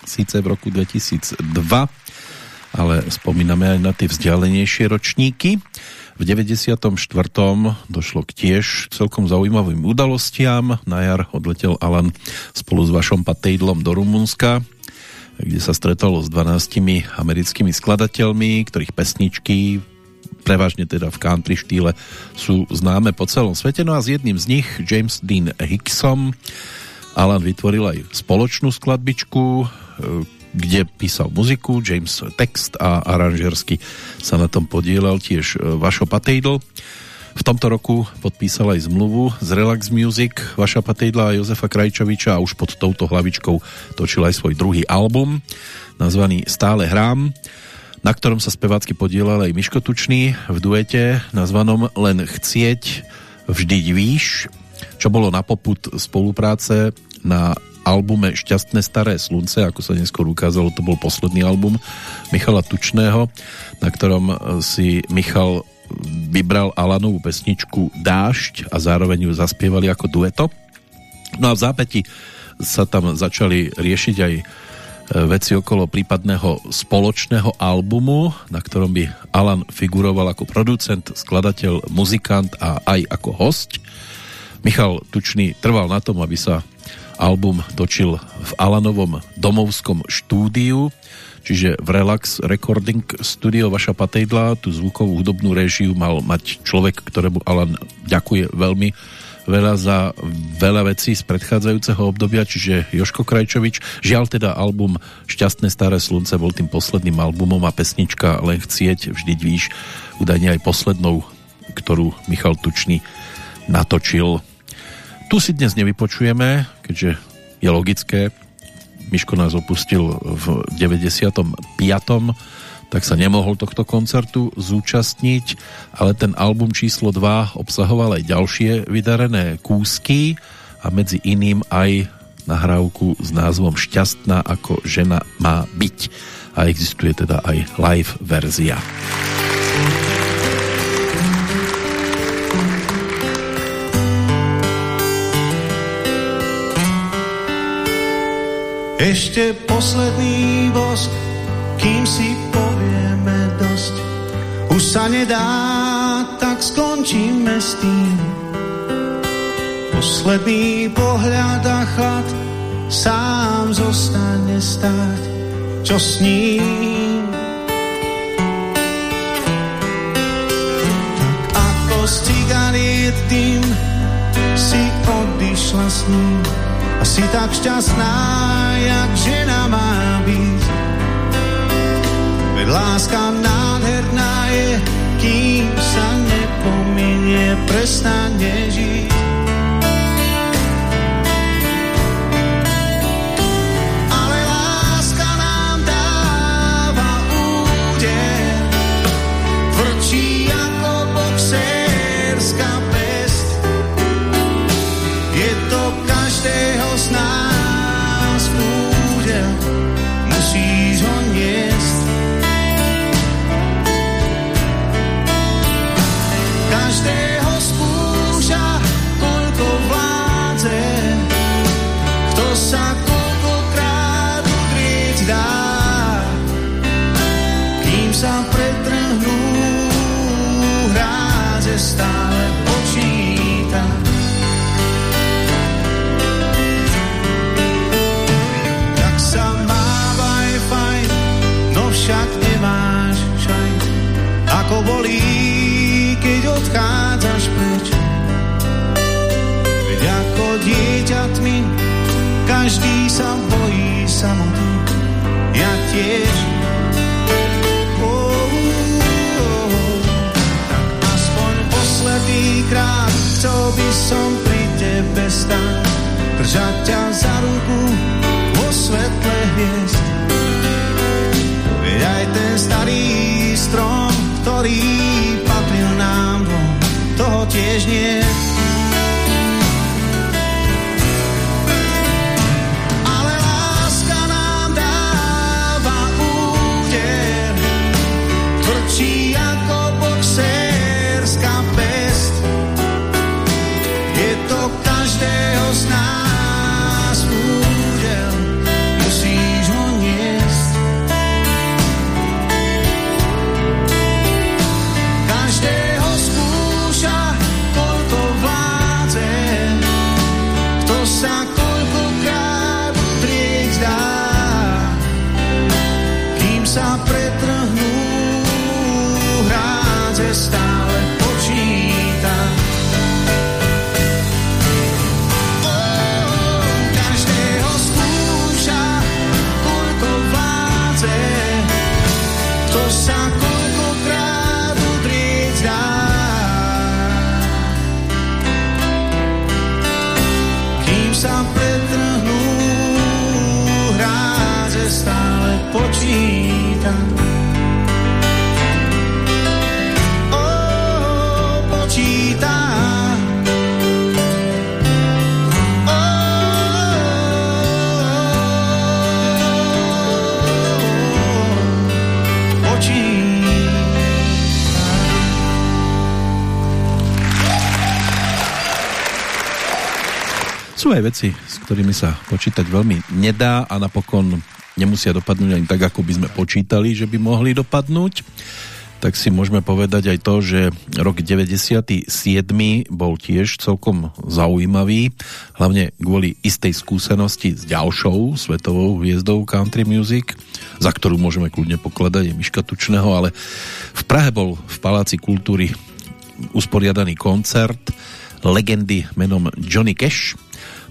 síce v roku 2002, ale spomíname aj na tie vzdialenejšie ročníky. V 94. došlo k tiež celkom zaujímavým udalostiam. Na jar odletel Alan spolu s vašom Patejdlom do Rumunska, kde sa stretalo s 12 americkými skladateľmi, ktorých pesničky prevažne teda v country štýle sú známe po celom svete. No a s jedným z nich, James Dean Hicksom, Alan vytvoril aj spoločnú skladbičku, e, kde písal muziku, James text a aranžersky sa na tom podielal tiež e, Vašo Patejdl. V tomto roku podpísal aj zmluvu z Relax Music Vaša Patejdla a Jozefa Krajčoviča a už pod touto hlavičkou točil aj svoj druhý album nazvaný Stále hrám na ktorom sa spevácky podielal aj Miško Tučný v duete nazvanom Len chcieť vždy víš, čo bolo na poput spolupráce na albume Šťastné staré slunce, ako sa neskôr ukázalo, to bol posledný album Michala Tučného, na ktorom si Michal vybral Alanovú pesničku Dášť a zároveň ju zaspievali ako dueto. No a v zápäti sa tam začali riešiť aj veci okolo prípadného spoločného albumu, na ktorom by Alan figuroval ako producent, skladateľ, muzikant a aj ako host. Michal Tučný trval na tom, aby sa album točil v Alanovom domovskom štúdiu, čiže v Relax Recording Studio Vaša Patejdla, tú zvukovú hudobnú režiu mal mať človek, ktorému Alan ďakuje veľmi veľa za veľa vecí z predchádzajúceho obdobia, čiže Joško Krajčovič. Žiaľ teda album Šťastné staré slunce bol tým posledným albumom a pesnička Len chcieť vždy víš, údajne aj poslednou, ktorú Michal Tučný natočil. Tu si dnes nevypočujeme, keďže je logické, Miško nás opustil v 95 tak sa nemohol tohto koncertu zúčastniť, ale ten album číslo 2 obsahoval aj ďalšie vydarené kúsky a medzi iným aj nahrávku s názvom Šťastná ako žena má byť. A existuje teda aj live verzia. Ešte posledný bosk, kým si už sa nedá, tak skončíme s tým. Posledný pohľad a chlad sám zostane stáť, čo s ním. Tak ako z cigariet si odišla s ním si tak šťastná, jak žena má byť. Veď láska nádherná je, kým sa nepominie, prestane žiť. Dieťatmi každý sa bojí samoty. Ja tiež. Oh, oh, oh. Tak aspoň posledný krát chcel by som pri tebe stáť. Držať ťa za ruku vo svetle hviezd. Aj ten starý strom, ktorý patril nám dvom, toho tiež nie. Ale sú aj veci, s ktorými sa počítať veľmi nedá a napokon nemusia dopadnúť ani tak, ako by sme počítali, že by mohli dopadnúť tak si môžeme povedať aj to, že rok 97. bol tiež celkom zaujímavý, hlavne kvôli istej skúsenosti s ďalšou svetovou hviezdou country music, za ktorú môžeme kľudne pokladať aj Miška Tučného, ale v Prahe bol v Paláci kultúry usporiadaný koncert legendy menom Johnny Cash,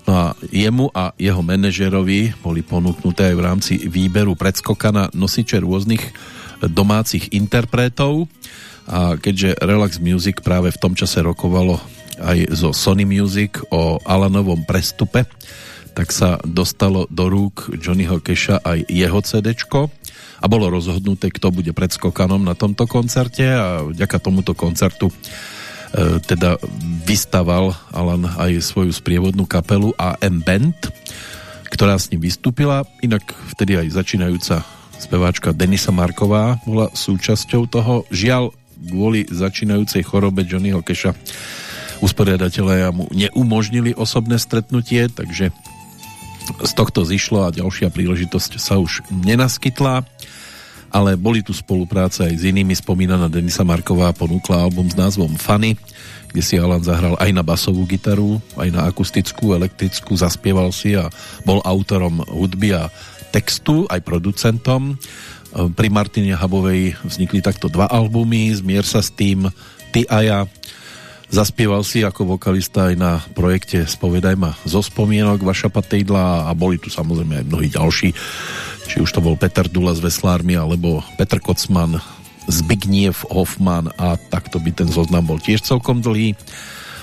No a jemu a jeho manažerovi boli ponúknuté aj v rámci výberu predskoka na nosiče rôznych domácich interpretov. A keďže Relax Music práve v tom čase rokovalo aj zo Sony Music o Alanovom prestupe, tak sa dostalo do rúk Johnnyho Keša aj jeho CD a bolo rozhodnuté, kto bude predskokanom na tomto koncerte a vďaka tomuto koncertu teda vystaval Alan aj svoju sprievodnú kapelu AM Band, ktorá s ním vystúpila, inak vtedy aj začínajúca speváčka Denisa Marková bola súčasťou toho. Žiaľ, kvôli začínajúcej chorobe Johnnyho Keša usporiadatelia mu neumožnili osobné stretnutie, takže z tohto zišlo a ďalšia príležitosť sa už nenaskytla ale boli tu spolupráce aj s inými. Spomínaná Denisa Marková ponúkla album s názvom Funny, kde si Alan zahral aj na basovú gitaru, aj na akustickú, elektrickú, zaspieval si a bol autorom hudby a textu, aj producentom. Pri Martine Habovej vznikli takto dva albumy, Zmier sa s tým, Ty a ja. Zaspieval si ako vokalista aj na projekte Spovedaj ma zo spomienok Vaša Patejdla a boli tu samozrejme aj mnohí ďalší, či už to bol Peter Dula s Veslármi alebo Petr Kocman, Zbigniew Hoffman a takto by ten zoznam bol tiež celkom dlhý,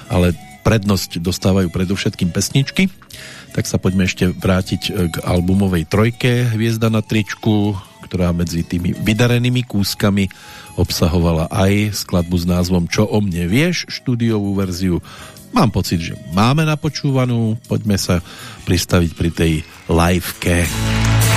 ale prednosť dostávajú predovšetkým pesničky tak sa poďme ešte vrátiť e, k albumovej trojke Hviezda na tričku, ktorá medzi tými vydarenými kúskami obsahovala aj skladbu s názvom Čo o mne vieš, štúdiovú verziu. Mám pocit, že máme napočúvanú, poďme sa pristaviť pri tej liveke. sa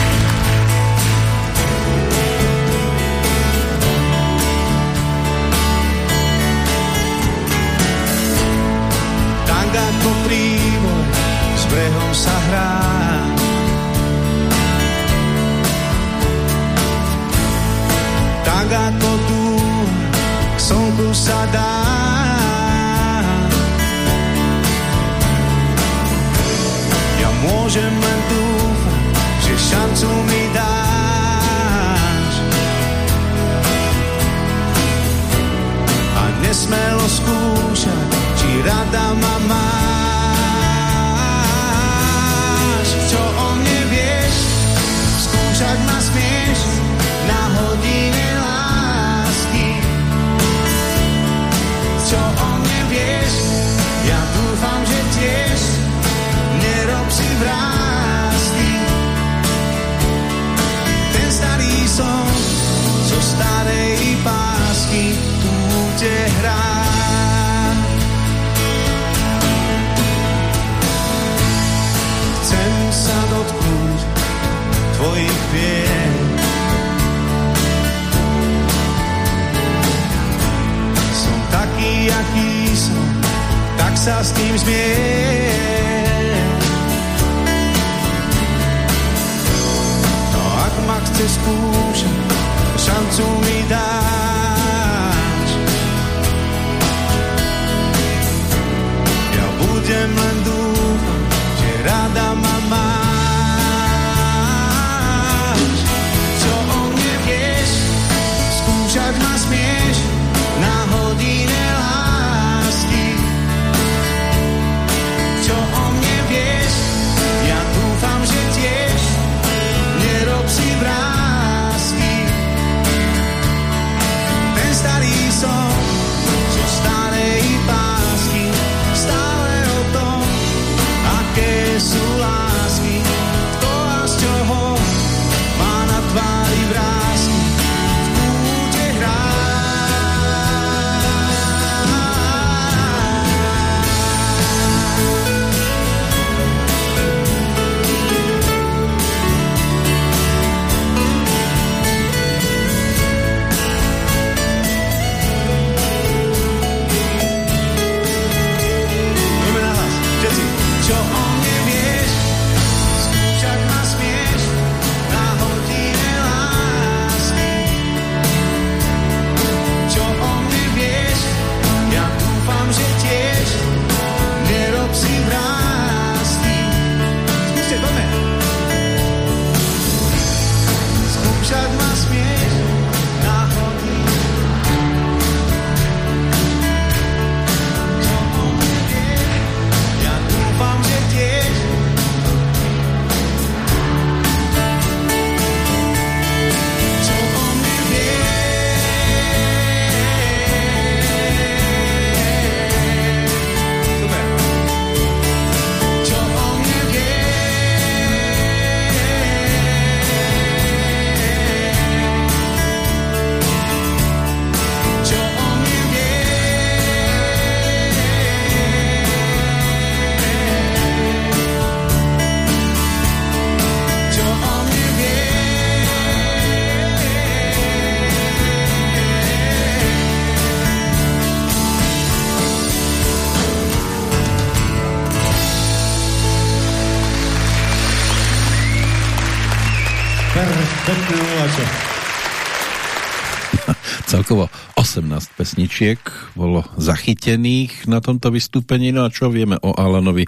pesničiek bolo zachytených na tomto vystúpení. No a čo vieme o Alanovi?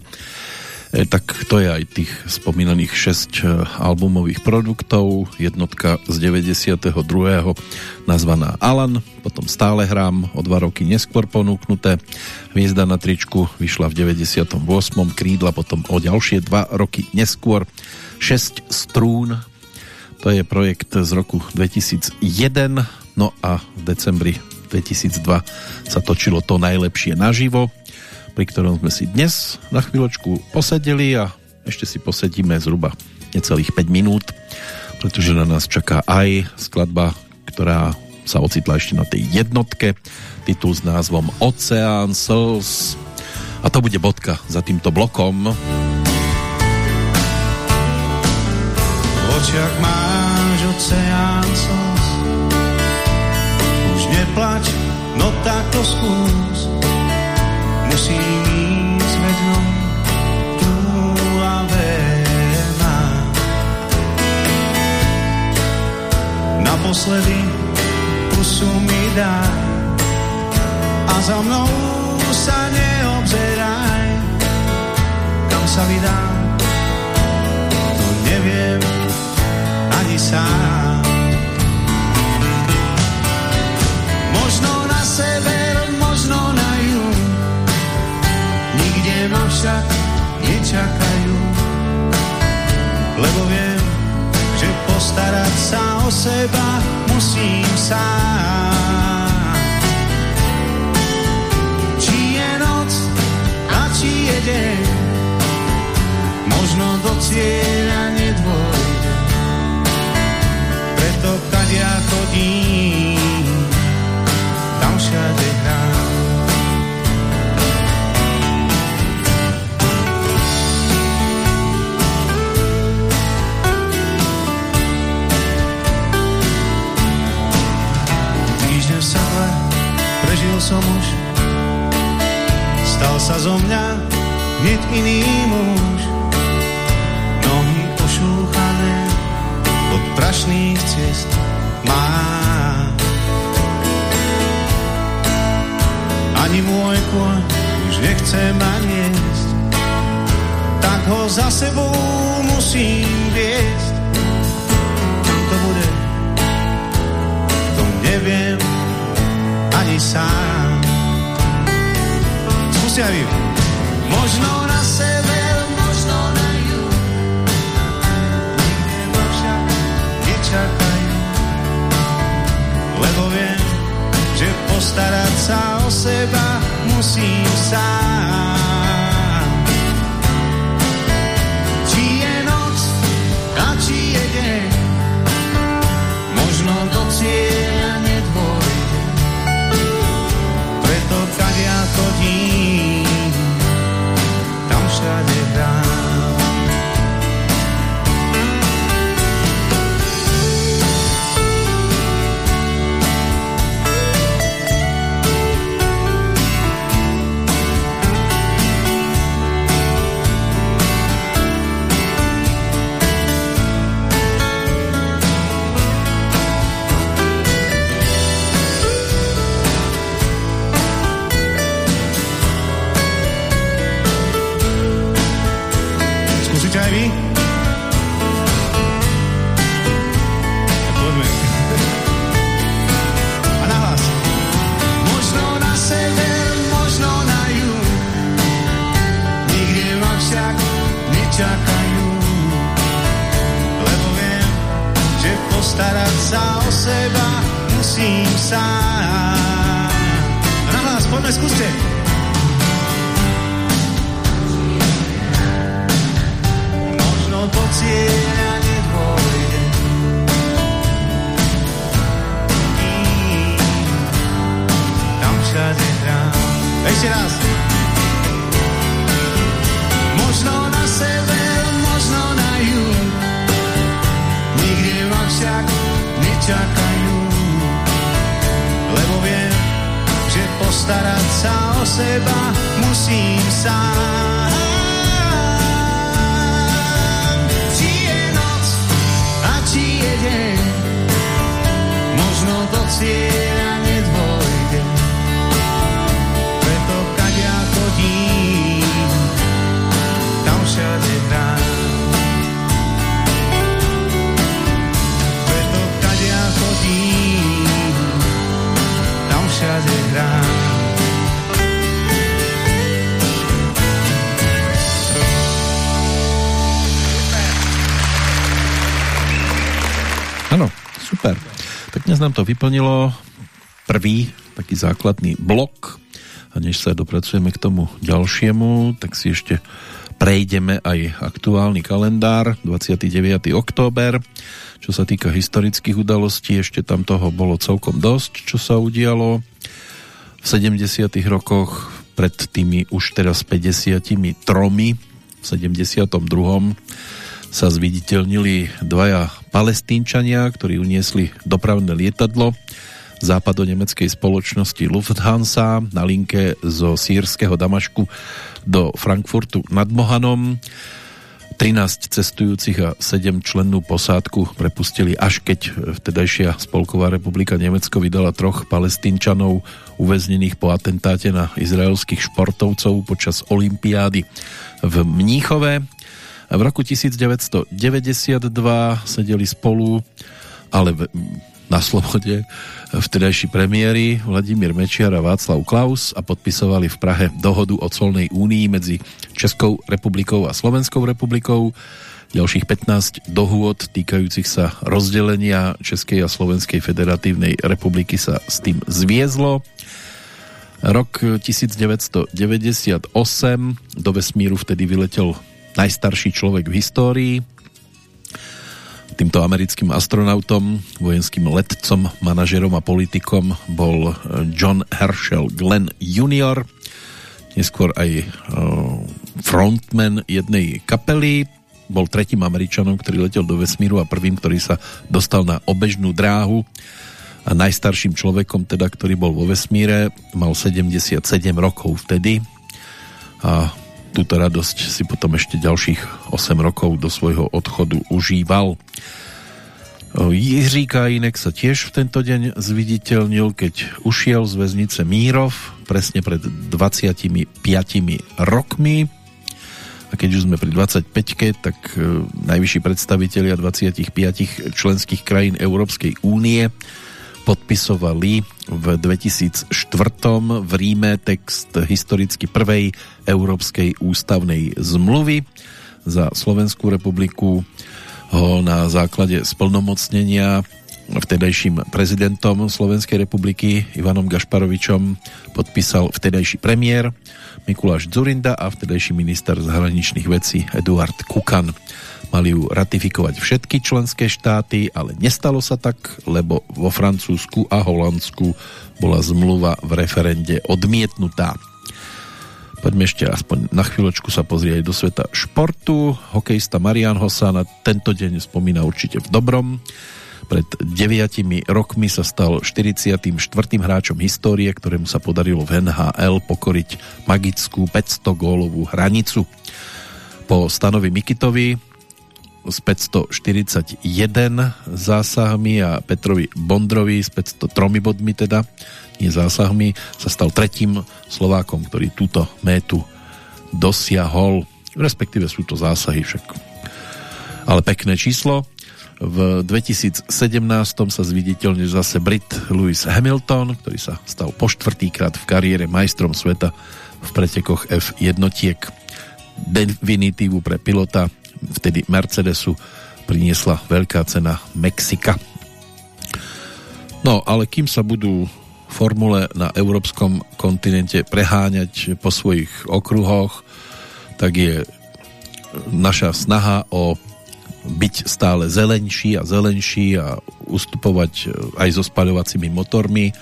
E, tak to je aj tých spomínaných 6 e, albumových produktov. Jednotka z 92. nazvaná Alan, potom Stále hrám, o dva roky neskôr ponúknuté. Hviezda na tričku vyšla v 98. Krídla potom o ďalšie dva roky neskôr. 6 strún, to je projekt z roku 2001 No a v decembri 2002 sa točilo to najlepšie naživo, pri ktorom sme si dnes na chvíľočku posedeli a ešte si posedíme zhruba necelých 5 minút, pretože na nás čaká aj skladba, ktorá sa ocitla ešte na tej jednotke, titul s názvom Oceán Souls a to bude bodka za týmto blokom. V očiach máš oceán Souls neplač, no tak to skús. Musím ísť vedno, tu a veľa. Naposledy pusu mi dá a za mnou sa neobzeraj, kam sa vydám, to neviem ani sám. Možno na juh, nikde ma však nečakajú. Lebo viem, že postarať sa o seba musím sám. Či je noc a či je deň, možno do cieľa nedôjde. Sa zo mňa hneď iný muž. Nohy ošúchané od prašných ciest mám. ani môj kôň už nechce ma niesť, tak ho za sebou musím viesť. Kam to bude, to neviem ani sám. Vy. Možno na sever, možno na juh, nikde ma však nečakajú, lebo že postarať sa o seba musím sám. Či je noc a či je deň, možno do cieľa cieľa dnes nám to vyplnilo prvý taký základný blok a než sa dopracujeme k tomu ďalšiemu, tak si ešte prejdeme aj aktuálny kalendár 29. október. Čo sa týka historických udalostí, ešte tam toho bolo celkom dosť, čo sa udialo v 70. rokoch pred tými už teraz 53 v 72 sa zviditeľnili dvaja palestínčania, ktorí uniesli dopravné lietadlo západonemeckej spoločnosti Lufthansa na linke zo sírskeho Damašku do Frankfurtu nad Mohanom. 13 cestujúcich a 7 člennú posádku prepustili až keď vtedajšia Spolková republika Nemecko vydala troch palestínčanov uväznených po atentáte na izraelských športovcov počas olympiády v Mníchove. V roku 1992 sedeli spolu, ale na slobode vtedajší premiéry Vladimír Mečiar a Václav Klaus a podpisovali v Prahe dohodu o colnej únii medzi Českou republikou a Slovenskou republikou. Ďalších 15 dohôd týkajúcich sa rozdelenia Českej a Slovenskej federatívnej republiky sa s tým zviezlo. Rok 1998 do vesmíru vtedy vyletel najstarší človek v histórii. Týmto americkým astronautom, vojenským letcom, manažerom a politikom bol John Herschel Glenn Jr., neskôr aj frontman jednej kapely, bol tretím Američanom, ktorý letel do vesmíru a prvým, ktorý sa dostal na obežnú dráhu a najstarším človekom, teda, ktorý bol vo vesmíre, mal 77 rokov vtedy a túto radosť si potom ešte ďalších 8 rokov do svojho odchodu užíval. Jiří Kajínek sa tiež v tento deň zviditeľnil, keď ušiel z väznice Mírov presne pred 25 rokmi. A keď už sme pri 25 tak e, najvyšší predstavitelia 25 členských krajín Európskej únie podpisovali v 2004 v Ríme text historicky prvej Európskej ústavnej zmluvy za Slovenskú republiku ho na základe splnomocnenia vtedajším prezidentom Slovenskej republiky Ivanom Gašparovičom podpísal vtedajší premiér Mikuláš Zurinda a vtedajší minister zahraničných vecí Eduard Kukan. Mali ju ratifikovať všetky členské štáty, ale nestalo sa tak, lebo vo Francúzsku a Holandsku bola zmluva v referende odmietnutá. Poďme ešte aspoň na chvíľočku sa pozrieť do sveta športu. Hokejista Marian Hossa na tento deň spomína určite v dobrom. Pred 9 rokmi sa stal 44. hráčom histórie, ktorému sa podarilo v NHL pokoriť magickú 500 gólovú hranicu. Po stanovi Mikitovi s 541 zásahmi a Petrovi Bondrovi s 503 bodmi teda, nie zásahmi, sa stal tretím Slovákom, ktorý túto métu dosiahol. Respektíve sú to zásahy však. Ale pekné číslo. V 2017 sa zviditeľne zase Brit Lewis Hamilton, ktorý sa stal po štvrtýkrát v kariére majstrom sveta v pretekoch F1 definitívu pre pilota vtedy Mercedesu priniesla veľká cena Mexika. No, ale kým sa budú formule na európskom kontinente preháňať po svojich okruhoch, tak je naša snaha o byť stále zelenší a zelenší a ustupovať aj so spaľovacími motormi, e,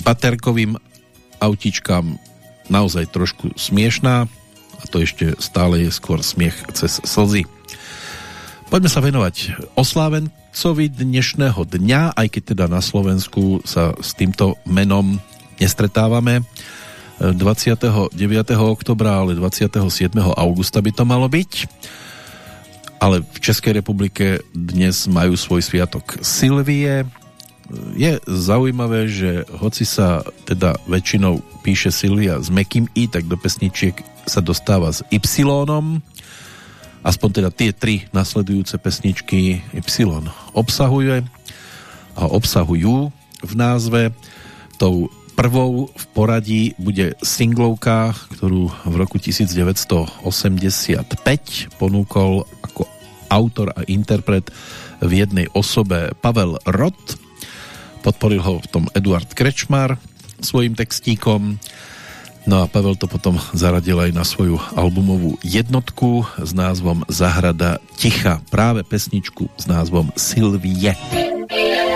baterkovým autičkám naozaj trošku smiešná, a to ešte stále je skôr smiech cez slzy. Poďme sa venovať oslávencovi dnešného dňa, aj keď teda na Slovensku sa s týmto menom nestretávame 29. oktobra, ale 27. augusta by to malo byť. Ale v Českej republike dnes majú svoj sviatok Silvie, je zaujímavé, že hoci sa teda väčšinou píše Silvia s mekým i, tak do pesničiek sa dostáva s Y. Aspoň teda tie tri nasledujúce pesničky Y obsahuje a obsahujú v názve. Tou prvou v poradí bude singlovka, ktorú v roku 1985 ponúkol ako autor a interpret v jednej osobe Pavel Rott Podporil ho v tom Eduard Krečmar svojim textíkom. No a Pavel to potom zaradil aj na svoju albumovú jednotku s názvom Zahrada ticha. Práve pesničku s názvom Sylvie. Sylvie.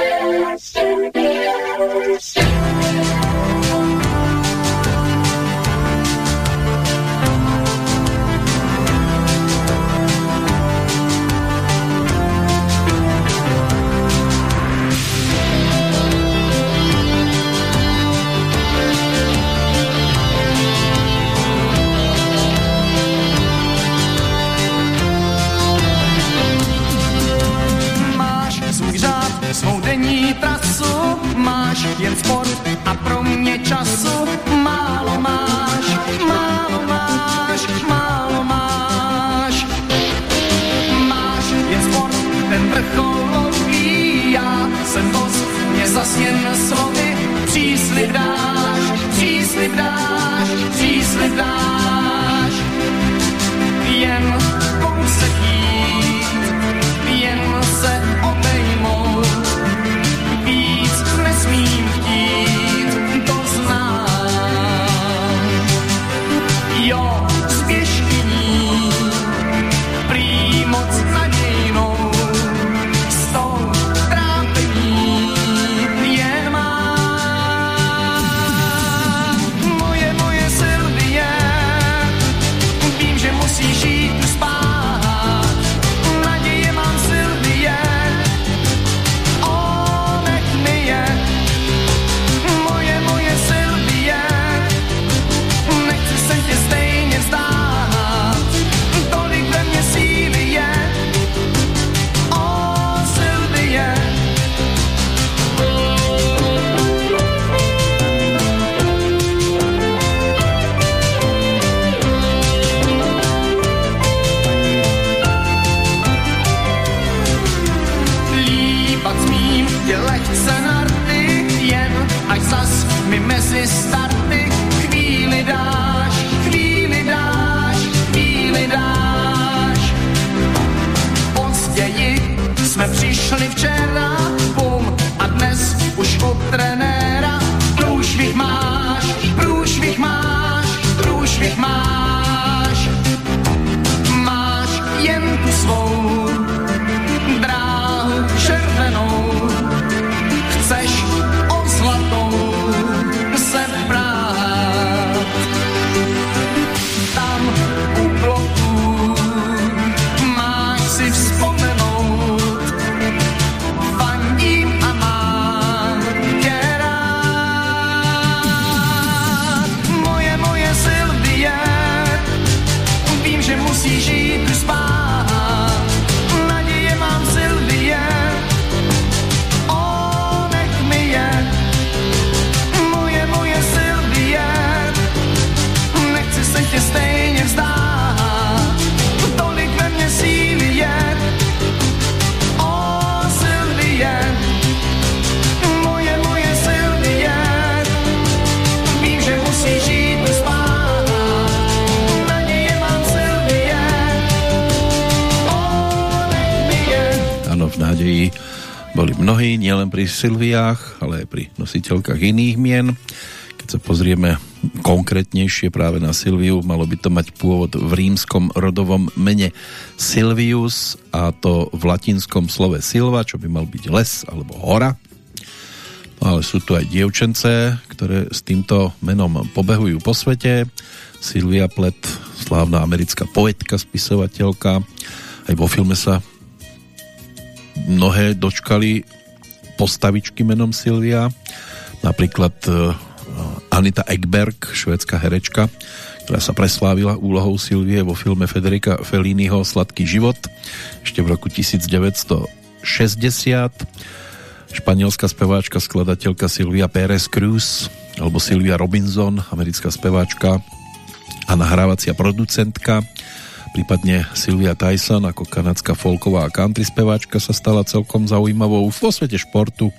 Jen sport a pro mě času málo máš, málo máš, málo máš. Máš jen sport, ten vrcholový, já jsem boss, mě zas jen slovy příslip dáš, příslip dáš, příslip dáš. Silviách, ale aj pri nositeľkách iných mien. Keď sa pozrieme konkrétnejšie práve na Silviu, malo by to mať pôvod v rímskom rodovom mene Silvius a to v latinskom slove Silva, čo by mal byť les alebo hora. No ale sú tu aj dievčence, ktoré s týmto menom pobehujú po svete. Sylvia Plath, slávna americká poetka, spisovateľka. Aj vo filme sa mnohé dočkali postavičky menom Silvia. Napríklad e, Anita Ekberg, švédská herečka, ktorá sa preslávila úlohou Silvie vo filme Federica Felliniho Sladký život ešte v roku 1960. španielská speváčka, skladateľka Silvia Pérez Cruz alebo Silvia Robinson, americká speváčka a nahrávacia producentka prípadne Silvia Tyson ako kanadská folková a country speváčka sa stala celkom zaujímavou vo svete športu.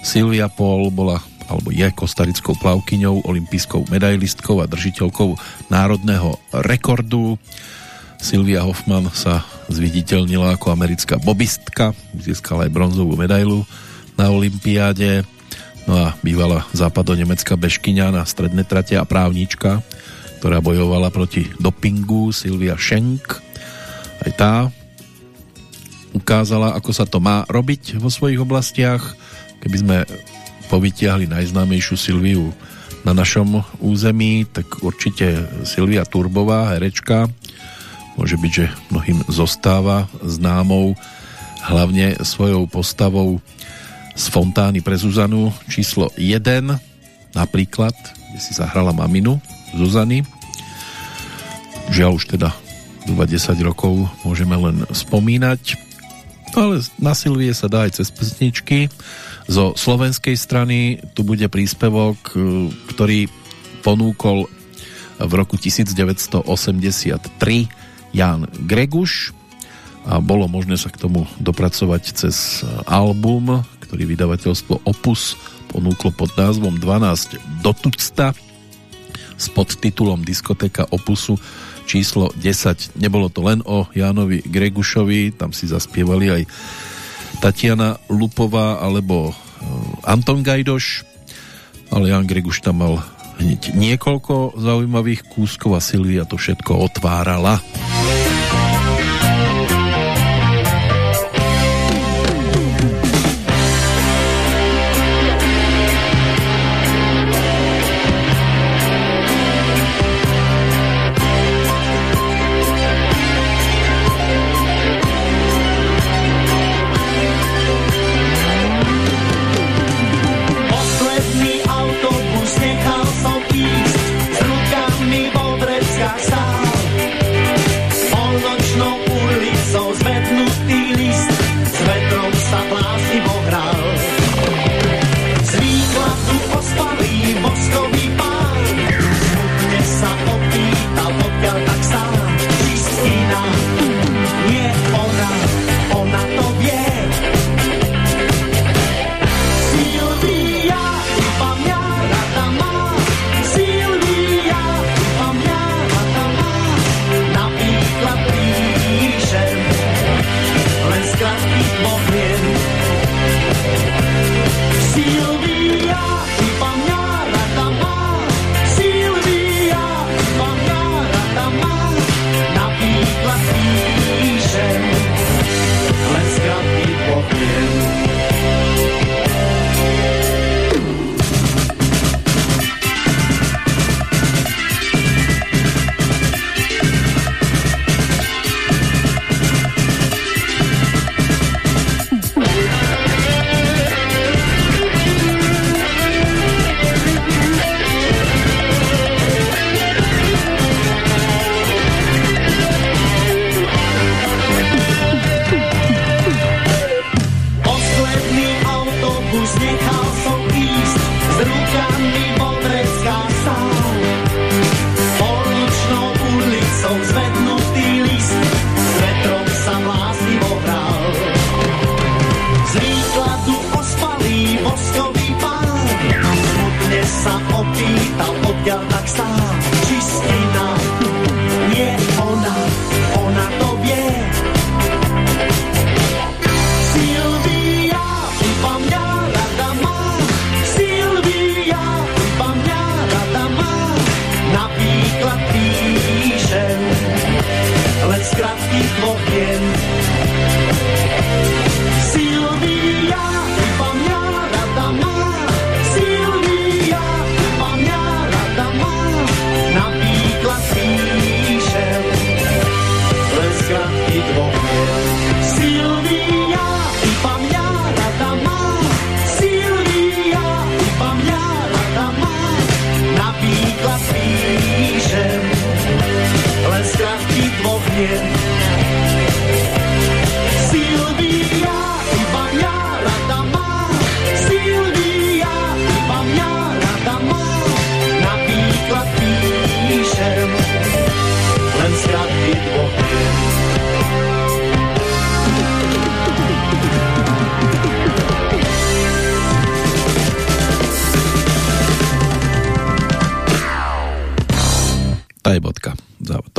Silvia Paul bola alebo je kostarickou plavkyňou, olympijskou medailistkou a držiteľkou národného rekordu. Silvia Hoffman sa zviditeľnila ako americká bobistka, získala aj bronzovú medailu na Olympiáde. No a bývala západo-nemecká bežkyňa na stredné trate a právnička, ktorá bojovala proti dopingu, Silvia Schenk. Aj tá ukázala, ako sa to má robiť vo svojich oblastiach. Keby sme povytiahli najznámejšiu Silviu na našom území, tak určite Silvia Turbová, herečka, môže byť, že mnohým zostáva známou hlavne svojou postavou z Fontány pre Zuzanu číslo 1 napríklad, kde si zahrala maminu Zuzany. Žiaľ už teda 20 rokov môžeme len spomínať. Ale na Silvie sa dá aj cez pesničky. Zo slovenskej strany tu bude príspevok, ktorý ponúkol v roku 1983 Jan Greguš. A bolo možné sa k tomu dopracovať cez album, ktorý vydavateľstvo Opus ponúklo pod názvom 12 do s podtitulom Diskotéka Opusu číslo 10. Nebolo to len o Jánovi Gregušovi, tam si zaspievali aj Tatiana Lupová alebo e, Anton Gajdoš, ale Jan Greguš tam mal hneď niekoľko zaujímavých kúskov a Silvia to všetko otvárala.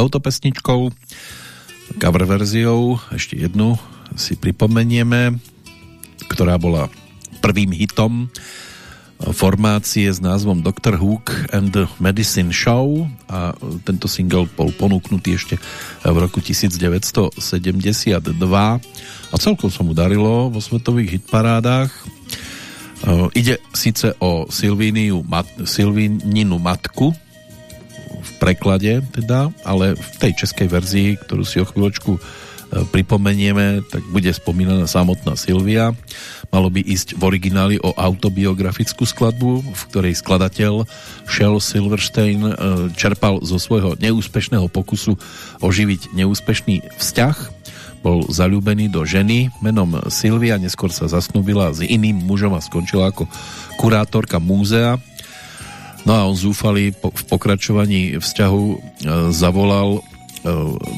Touto pesničkou. Cover verziou ešte jednu si pripomenieme, ktorá bola prvým hitom formácie s názvom Dr. Hook and the Medicine Show a tento single bol ponúknutý ešte v roku 1972 a celkom sa mu darilo vo svetových hitparádách. Ide síce o Silvíniu, Silvíninu matku preklade teda, ale v tej českej verzii, ktorú si o chvíľočku pripomenieme, tak bude spomínaná samotná Silvia. Malo by ísť v origináli o autobiografickú skladbu, v ktorej skladateľ Shell Silverstein e, čerpal zo svojho neúspešného pokusu oživiť neúspešný vzťah. Bol zalúbený do ženy menom Silvia, neskôr sa zasnúbila s iným mužom a skončila ako kurátorka múzea. No a on zúfalý v pokračovaní vzťahu e, zavolal E,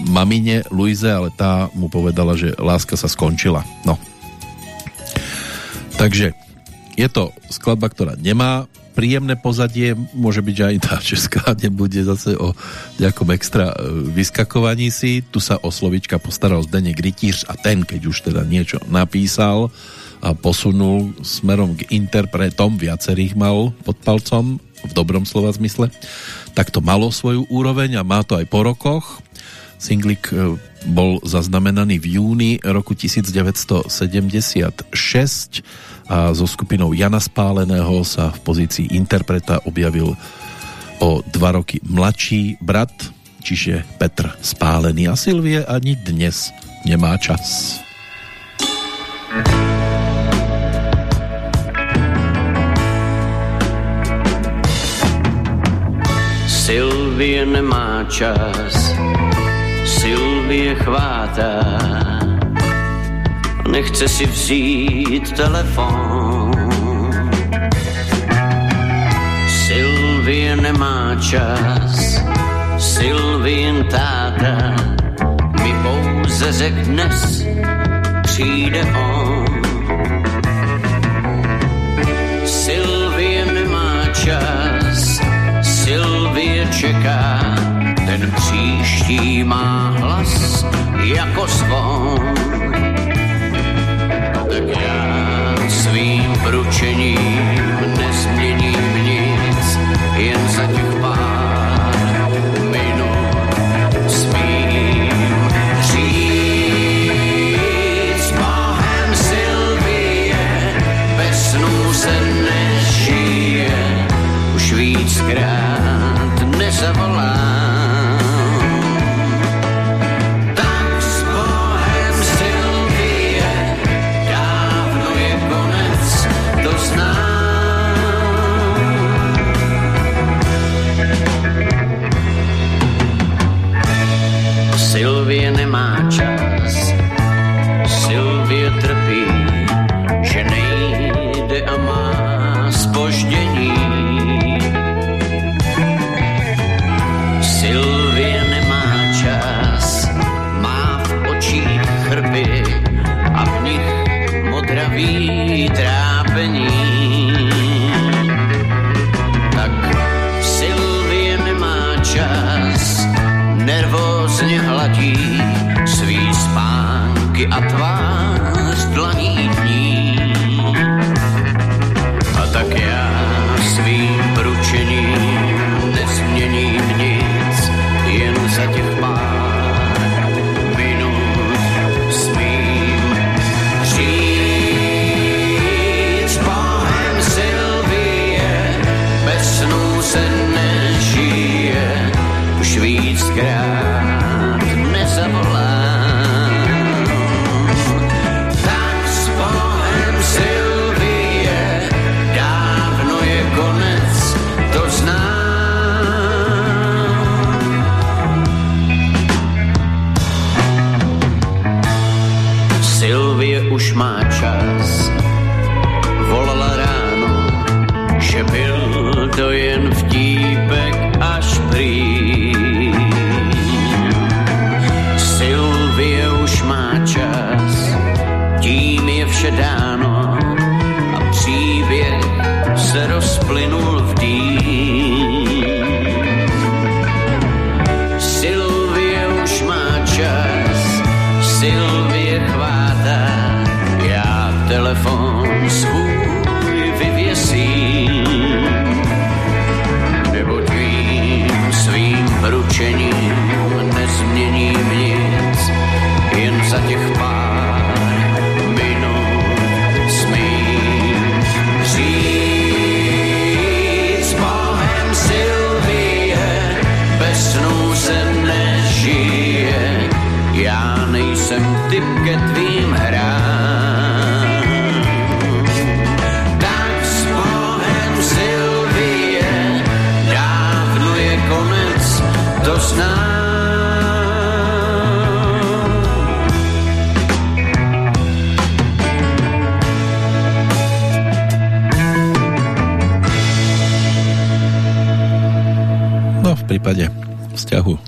mamine Luize, ale tá mu povedala, že láska sa skončila. No. Takže je to skladba, ktorá nemá príjemné pozadie, môže byť, že aj tá česká (laughs) nebude zase o nejakom extra e, vyskakovaní si. Tu sa o slovička postaral Zdeněk Rytíř a ten, keď už teda niečo napísal a posunul smerom k interpretom, viacerých mal pod palcom, v dobrom slova zmysle, tak to malo svoju úroveň a má to aj po rokoch. Singlik e, bol zaznamenaný v júni roku 1976 a so skupinou Jana Spáleného sa v pozícii interpreta objavil o dva roky mladší brat, čiže Petr Spálený a Silvie ani dnes nemá čas. Silvie nemá čas Silvie chvátá. Nechce si vzít telefon. Silvie nemá čas, Silvien táta mi pouze řek dnes přijde on. Silvie nemá čas, Silvie čeká, ten příští má hlas jako zvon. Tak já svým pručením nezměním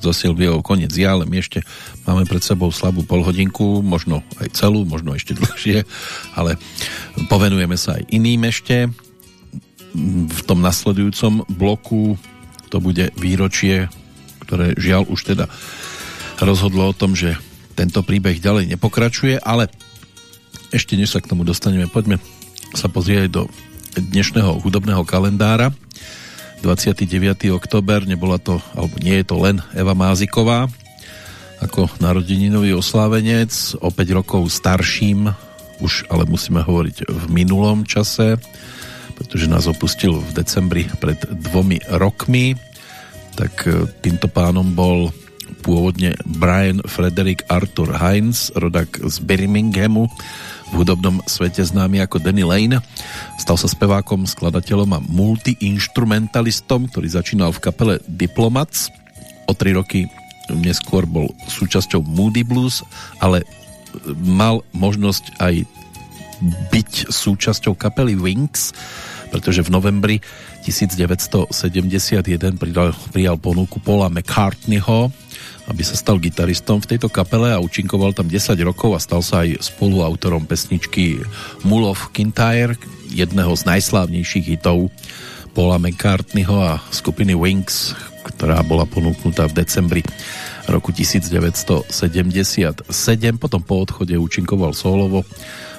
so Silviou koniec ja, ale my ešte máme pred sebou slabú polhodinku, možno aj celú, možno ešte dlhšie, ale povenujeme sa aj iným ešte. V tom nasledujúcom bloku to bude výročie, ktoré žiaľ už teda rozhodlo o tom, že tento príbeh ďalej nepokračuje, ale ešte než sa k tomu dostaneme, poďme sa pozrieť do dnešného hudobného kalendára. 29. október, nebola to, alebo nie je to len Eva Máziková, ako narodeninový oslávenec, o 5 rokov starším, už ale musíme hovoriť v minulom čase, pretože nás opustil v decembri pred dvomi rokmi, tak e, týmto pánom bol pôvodne Brian Frederick Arthur Heinz, rodak z Birminghamu, v hudobnom svete známy ako Danny Lane. Stal sa spevákom, skladateľom a multiinstrumentalistom, ktorý začínal v kapele Diplomats. O tri roky neskôr bol súčasťou Moody Blues, ale mal možnosť aj byť súčasťou kapely Wings, pretože v novembri 1971 prijal, ponuku Paula McCartneyho, aby sa stal gitaristom v tejto kapele a účinkoval tam 10 rokov a stal sa aj spoluautorom pesničky Mull of Kintyre, jedného z najslávnejších hitov Paula McCartneyho a skupiny Wings, ktorá bola ponúknutá v decembri roku 1977. Potom po odchode účinkoval solovo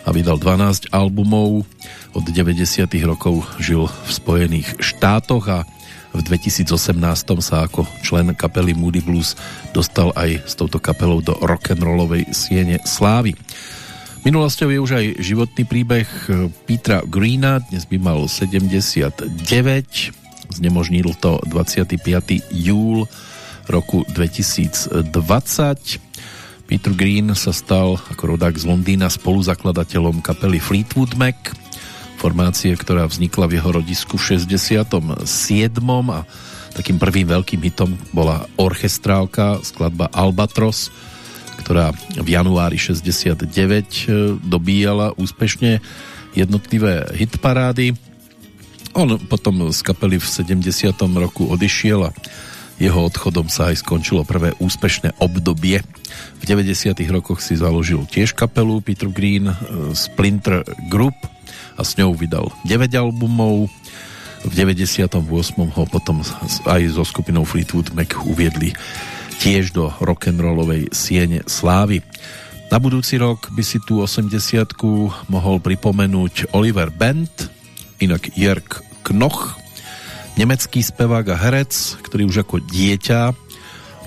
a vydal 12 albumov. Od 90. rokov žil v Spojených štátoch a v 2018 sa ako člen kapely Moody Blues dostal aj s touto kapelou do rock'n'rollovej siene slávy. Minulosťou je už aj životný príbeh Petra Greena, dnes by mal 79, znemožnil to 25. júl roku 2020. Peter Green sa stal ako rodák z Londýna spoluzakladateľom kapely Fleetwood Mac, formácie, ktorá vznikla v jeho rodisku v 67. a takým prvým veľkým hitom bola orchestrálka, skladba Albatros, ktorá v januári 69 dobíjala úspešne jednotlivé hitparády. On potom z kapely v 70. roku odišiel a jeho odchodom sa aj skončilo prvé úspešné obdobie. V 90. rokoch si založil tiež kapelu Peter Green Splinter Group a s ňou vydal 9 albumov. V 98. ho potom aj so skupinou Fleetwood Mac uviedli tiež do rock'n'rollovej siene slávy. Na budúci rok by si tú 80 mohol pripomenúť Oliver Bent, inak Jörg Knoch, nemecký spevák a herec, ktorý už ako dieťa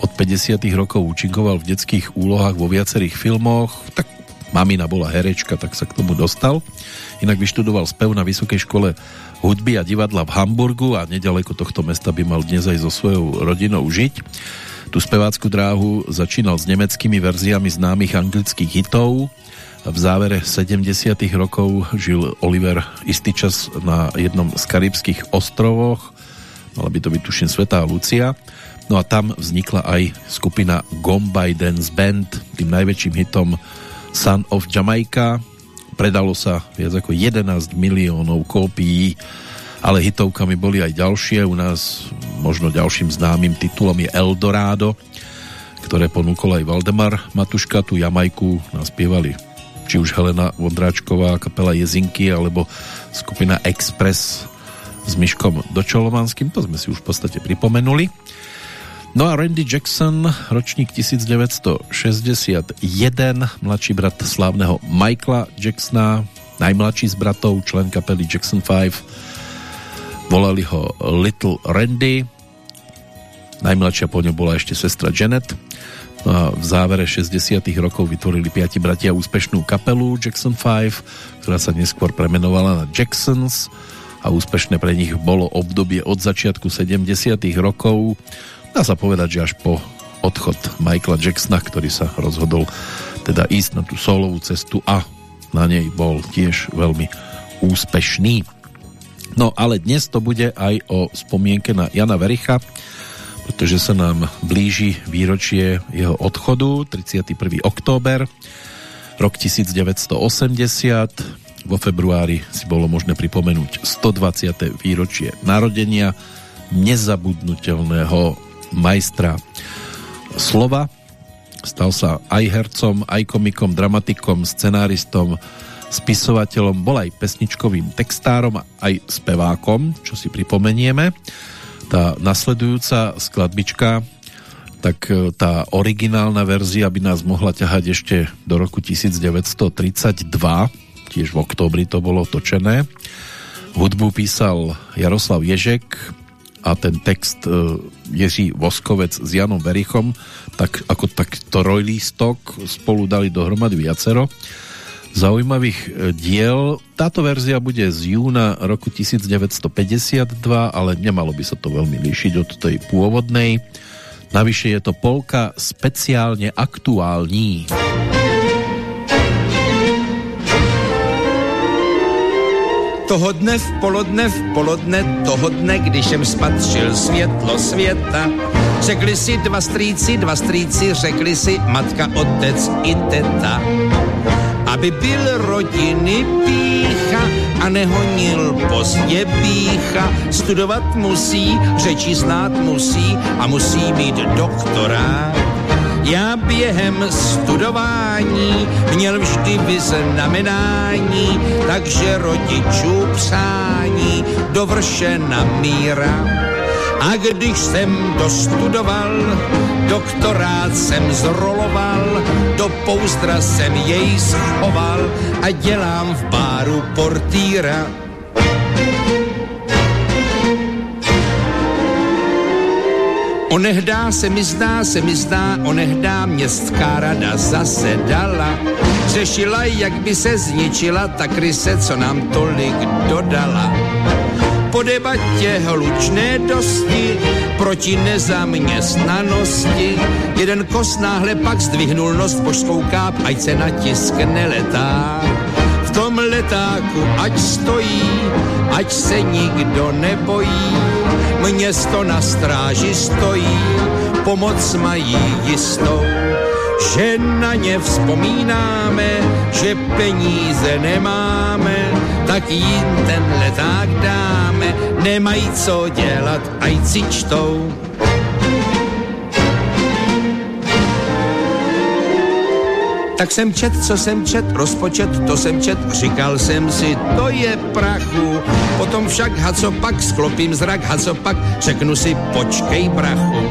od 50 rokov účinkoval v detských úlohách vo viacerých filmoch, tak mamina bola herečka, tak sa k tomu dostal. Inak vyštudoval spev na Vysokej škole hudby a divadla v Hamburgu a nedaleko tohto mesta by mal dnes aj so svojou rodinou žiť. Tu spevácku dráhu začínal s nemeckými verziami známych anglických hitov. V závere 70 rokov žil Oliver istý čas na jednom z karibských ostrovoch. Mala by to byť tuším Svetá Lucia. No a tam vznikla aj skupina Gombay Dance Band, tým najväčším hitom Son of Jamaica. Predalo sa viac ako 11 miliónov kópií, ale hitovkami boli aj ďalšie. U nás možno ďalším známym titulom je Eldorado, ktoré ponúkol aj Valdemar Matuška. Tu Jamajku naspievali či už Helena Vondráčková, kapela Jezinky, alebo skupina Express s Myškom Dočolovanským. To sme si už v podstate pripomenuli. No a Randy Jackson, ročník 1961, mladší brat slávneho Michaela Jacksona, najmladší z bratov, člen kapely Jackson 5. Volali ho Little Randy. Najmladšia po ňom bola ešte sestra Janet. No a v závere 60 rokov vytvorili piati bratia úspešnú kapelu Jackson 5, ktorá sa neskôr premenovala na Jacksons a úspešné pre nich bolo obdobie od začiatku 70 rokov. Dá sa povedať, že až po odchod Michaela Jacksona, ktorý sa rozhodol teda ísť na tú solovú cestu a na nej bol tiež veľmi úspešný. No ale dnes to bude aj o spomienke na Jana Vericha, pretože sa nám blíži výročie jeho odchodu, 31. október, rok 1980. Vo februári si bolo možné pripomenúť 120. výročie narodenia nezabudnutelného majstra slova. Stal sa aj hercom, aj komikom, dramatikom, scenáristom, spisovateľom, bol aj pesničkovým textárom, aj spevákom, čo si pripomenieme. Tá nasledujúca skladbička, tak e, tá originálna verzia by nás mohla ťahať ešte do roku 1932, tiež v októbri to bolo točené. Hudbu písal Jaroslav Ježek, a ten text e, Jiří Voskovec s Janom Verichom tak ako takto rojlístok spolu dali dohromady viacero zaujímavých e, diel. Táto verzia bude z júna roku 1952, ale nemalo by sa to veľmi líšiť od tej pôvodnej. Navyše je to polka speciálne aktuální. Toho dne v polodne, v polodne, toho dne, když jsem spatřil světlo světa, řekli si dva strýci, dva strýci, řekli si matka, otec i teta. Aby byl rodiny pícha a nehonil pozdě pícha, studovat musí, řeči znát musí a musí mít doktorát já během studování měl vždy vyznamenání, takže rodičů přání dovršena míra. A když jsem dostudoval, doktorát jsem zroloval, do pouzdra jsem jej schoval a dělám v báru portýra. Onehdá se mi zdá, se mi zdá, onehdá městská rada zasedala. Řešila, jak by se zničila ta kryse, co nám tolik dodala. Po debatě hlučné dosti proti nezaměstnanosti jeden kos náhle pak zdvihnul nos božskou káp, ať se na tisk neletá. V tom letáku ať stojí, ať se nikdo nebojí Město na stráži stojí, pomoc mají jistou. Že na ně vzpomínáme, že peníze nemáme, tak jim ten leták dáme, nemají co dělat, ať si čtou. Tak jsem čet, co jsem čet, rozpočet, to jsem čet, říkal jsem si, to je prachu. Potom však, ha co pak, sklopím zrak, ha co pak, řeknu si, počkej brachu.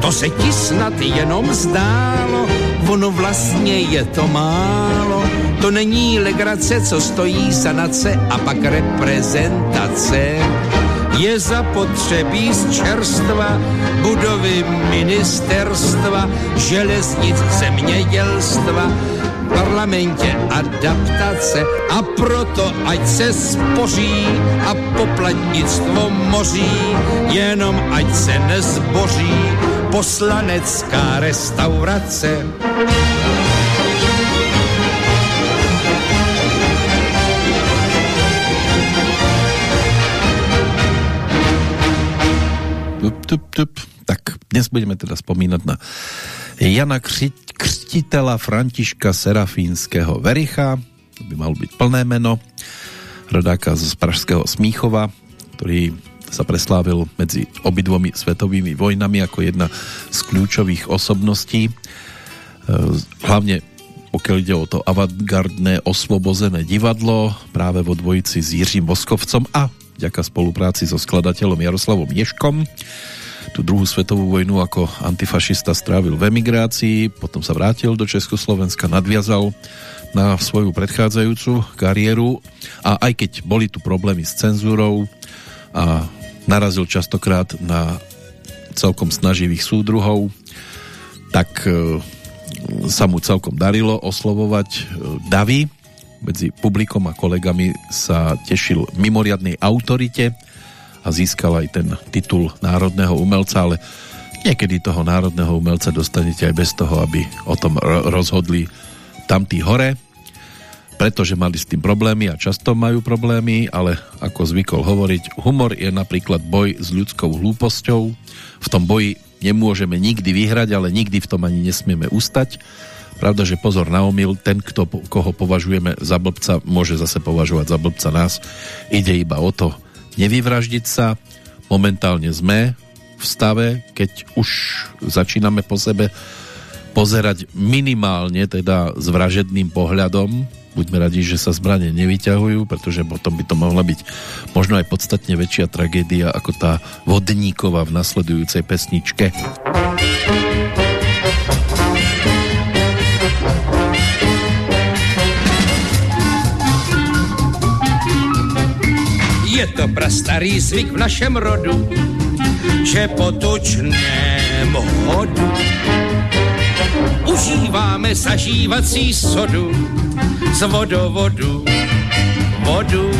To se ti snad jenom zdálo, ono vlastně je to málo. To není legrace, co stojí sanace a pak reprezentace je zapotřebí z čerstva budovy ministerstva, železnic zemědělstva, parlamentě adaptace a proto ať se spoří a poplatnictvo moří, jenom ať se nezboří poslanecká restaurace. Tup, tup. Tak dnes budeme teda spomínať na Jana Křtitela Františka Serafínskeho Vericha, to by malo byť plné meno, rodáka z Pražského Smíchova, ktorý sa preslávil medzi obidvomi svetovými vojnami ako jedna z kľúčových osobností. E, hlavne pokiaľ ide o to avantgardné oslobozené divadlo práve vo dvojici s Jiřím Voskovcom a vďaka spolupráci so skladateľom Jaroslavom Ješkom tú druhú svetovú vojnu ako antifašista strávil v emigrácii, potom sa vrátil do Československa, nadviazal na svoju predchádzajúcu kariéru a aj keď boli tu problémy s cenzúrou a narazil častokrát na celkom snaživých súdruhov, tak e, sa mu celkom darilo oslovovať e, davy. Medzi publikom a kolegami sa tešil mimoriadnej autorite a získal aj ten titul národného umelca, ale niekedy toho národného umelca dostanete aj bez toho, aby o tom rozhodli tamtí hore, pretože mali s tým problémy a často majú problémy, ale ako zvykol hovoriť, humor je napríklad boj s ľudskou hlúposťou. V tom boji nemôžeme nikdy vyhrať, ale nikdy v tom ani nesmieme ustať. Pravda, že pozor na omyl, ten, kto, koho považujeme za blbca, môže zase považovať za blbca nás. Ide iba o to nevyvraždiť sa. Momentálne sme v stave, keď už začíname po sebe pozerať minimálne teda s vražedným pohľadom. Buďme radi, že sa zbranie nevyťahujú, pretože potom by to mohla byť možno aj podstatne väčšia tragédia ako tá vodníková v nasledujúcej pesničke. Je to prastarý zvyk v našem rodu, že po tučném hodu užíváme zažívací sodu z vodovodu, vodu.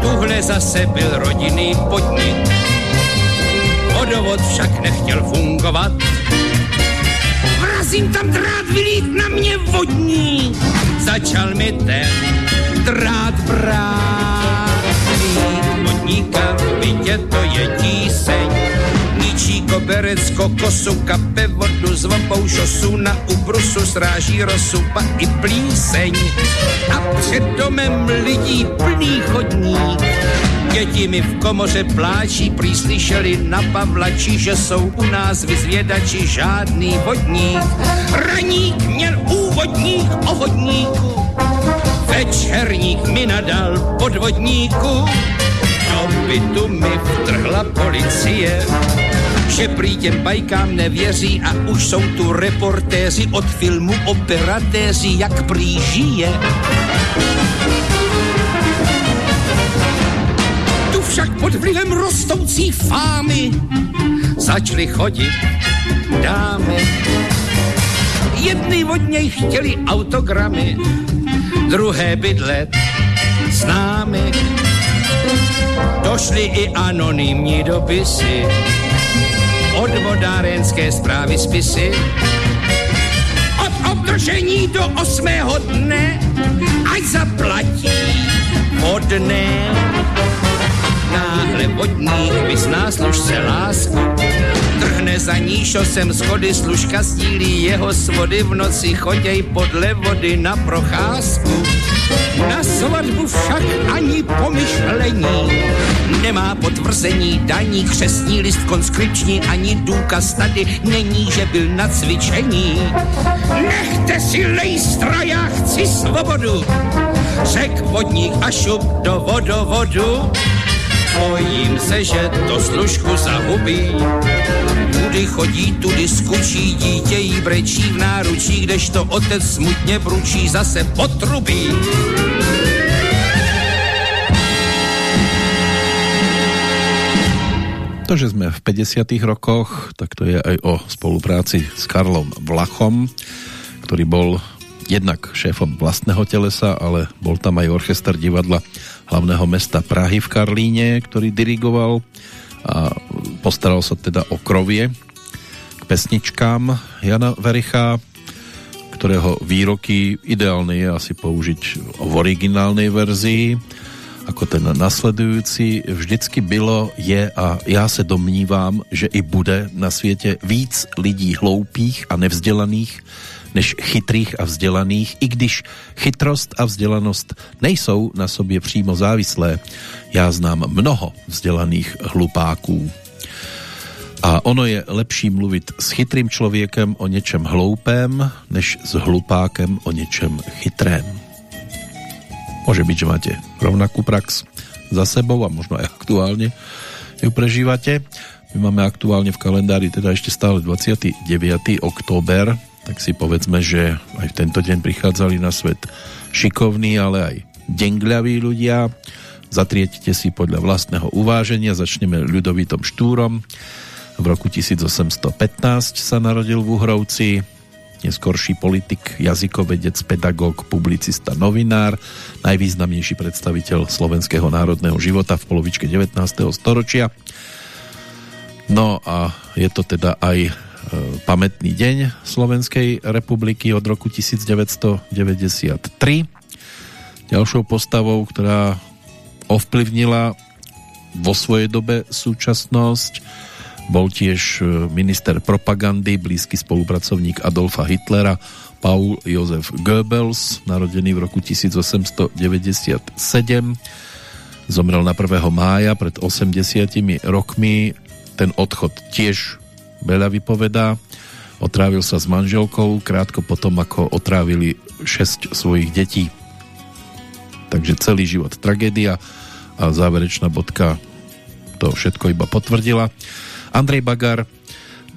Tuhle zase byl rodinný podnik, vodovod však nechtěl fungovat. Vrazím tam drát vylít na mě vodní, začal mi ten drát brát. Vodníka, vidě to je tíseň, ničí koberec, kokosu, kape, vodu z vopou, šosu na ubrusu, sráží rosu, pa i plíseň. A před domem lidí plný chodník, Děti mi v komoře pláčí, prý slyšeli na Pavlači, že jsou u nás vyzvědači žádný vodník. Raník měl úvodník o vodníku, večerník mi nadal podvodníku. Bytu mi vtrhla policie, že prý těm bajkám nevěří a už jsou tu reportéři od filmu operatéři, jak prý žije. Tu však pod vlivem rostoucí fámy začaly chodit dámy. Jedny od něj chtěli autogramy, druhé bydlet s námi. Došly i anonymní dopisy, od vodárenské zprávy spisy. Od obdržení do osmého dne, ať zaplatí vodné. Náhle vodník vyzná služce lásku, trhne za ní šosem schody, služka sdílí jeho svody, v noci choděj podle vody na procházku. Na svatbu však ani pomyšlení nemá potvrzení daní, křesní list konskripční, ani důkaz tady není, že byl na cvičení. Nechte si lejstra, já chci svobodu, řek vodník a šup do vodovodu. Bojím se, že to služku zahubí. Tudy chodí, tudy skučí, dítě jí brečí v náručí, kdežto otec smutně bručí zase potrubí. To, že sme v 50 rokoch, tak to je aj o spolupráci s Karlom Vlachom, ktorý bol jednak šéfom vlastného telesa, ale bol tam aj orchester divadla hlavného mesta Prahy v Karlíne, ktorý dirigoval. A postaral sa teda o krovie k pesničkám Jana Vericha, ktorého výroky ideálne je asi použiť v originálnej verzii, ako ten nasledujúci vždycky bylo, je a já se domnívám, že i bude na světě víc lidí hloupých a nevzdělaných, než chytrých a vzdělaných, i když chytrost a vzdělanost nejsou na sobě přímo závislé. Já znám mnoho vzdělaných hlupáků. A ono je lepší mluvit s chytrým člověkem o něčem hloupém, než s hlupákem o něčem chytrém. Môže byť, že máte rovnakú prax za sebou a možno aj aktuálne ju prežívate. My máme aktuálne v kalendári teda ešte stále 29. október tak si povedzme, že aj v tento deň prichádzali na svet šikovní, ale aj dengľaví ľudia. Zatriedite si podľa vlastného uváženia. Začneme ľudovitom štúrom. V roku 1815 sa narodil v Uhrovci neskorší politik, jazykovedec, pedagóg, publicista, novinár, najvýznamnejší predstaviteľ slovenského národného života v polovičke 19. storočia. No a je to teda aj pamätný deň Slovenskej republiky od roku 1993. Ďalšou postavou, ktorá ovplyvnila vo svojej dobe súčasnosť, bol tiež e, minister propagandy, blízky spolupracovník Adolfa Hitlera, Paul Josef Goebbels, narodený v roku 1897. Zomrel na 1. mája pred 80 rokmi. Ten odchod tiež veľa vypovedá. Otrávil sa s manželkou krátko potom, ako otrávili 6 svojich detí. Takže celý život tragédia a záverečná bodka to všetko iba potvrdila. Andrej Bagar,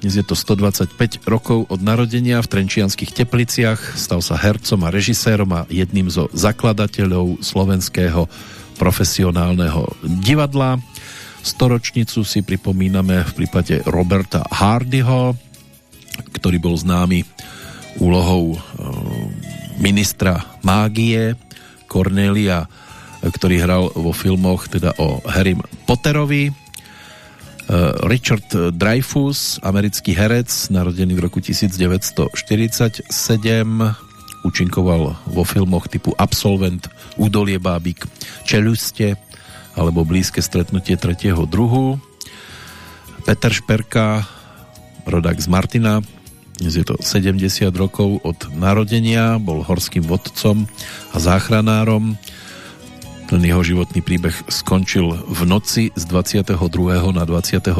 dnes je to 125 rokov od narodenia v Trenčianských tepliciach, stal sa hercom a režisérom a jedným zo zakladateľov slovenského profesionálneho divadla. Storočnicu si pripomíname v prípade Roberta Hardyho, ktorý bol známy úlohou e, ministra mágie Cornelia, ktorý hral vo filmoch teda o Harrym Potterovi. E, Richard Dreyfus, americký herec, narodený v roku 1947, účinkoval vo filmoch typu Absolvent, Údolie bábik, Čeluste, alebo blízke stretnutie tretieho druhu. Peter Šperka, rodák z Martina, dnes je to 70 rokov od narodenia, bol horským vodcom a záchranárom. Ten jeho životný príbeh skončil v noci z 22. na 23.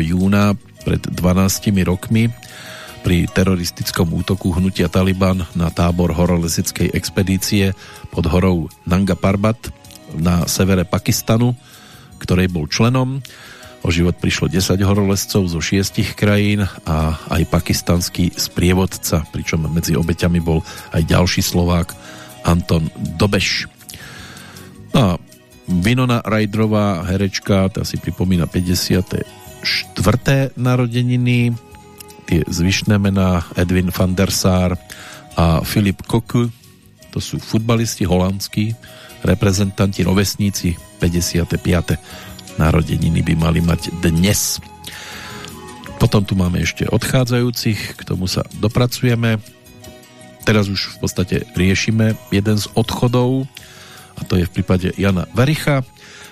júna pred 12 rokmi pri teroristickom útoku hnutia Taliban na tábor horolezeckej expedície pod horou Nanga Parbat na severe Pakistanu, ktorej bol členom. O život prišlo 10 horolezcov zo šiestich krajín a aj pakistanský sprievodca, pričom medzi obeťami bol aj ďalší Slovák Anton Dobeš. No a Vinona Rajdrová, herečka, tá si pripomína 54. narodeniny, tie zvyšné mená Edwin van der Sar a Filip Koku, to sú futbalisti holandskí, reprezentanti, rovesníci 55. narodeniny by mali mať dnes. Potom tu máme ešte odchádzajúcich, k tomu sa dopracujeme. Teraz už v podstate riešime jeden z odchodov a to je v prípade Jana Vericha.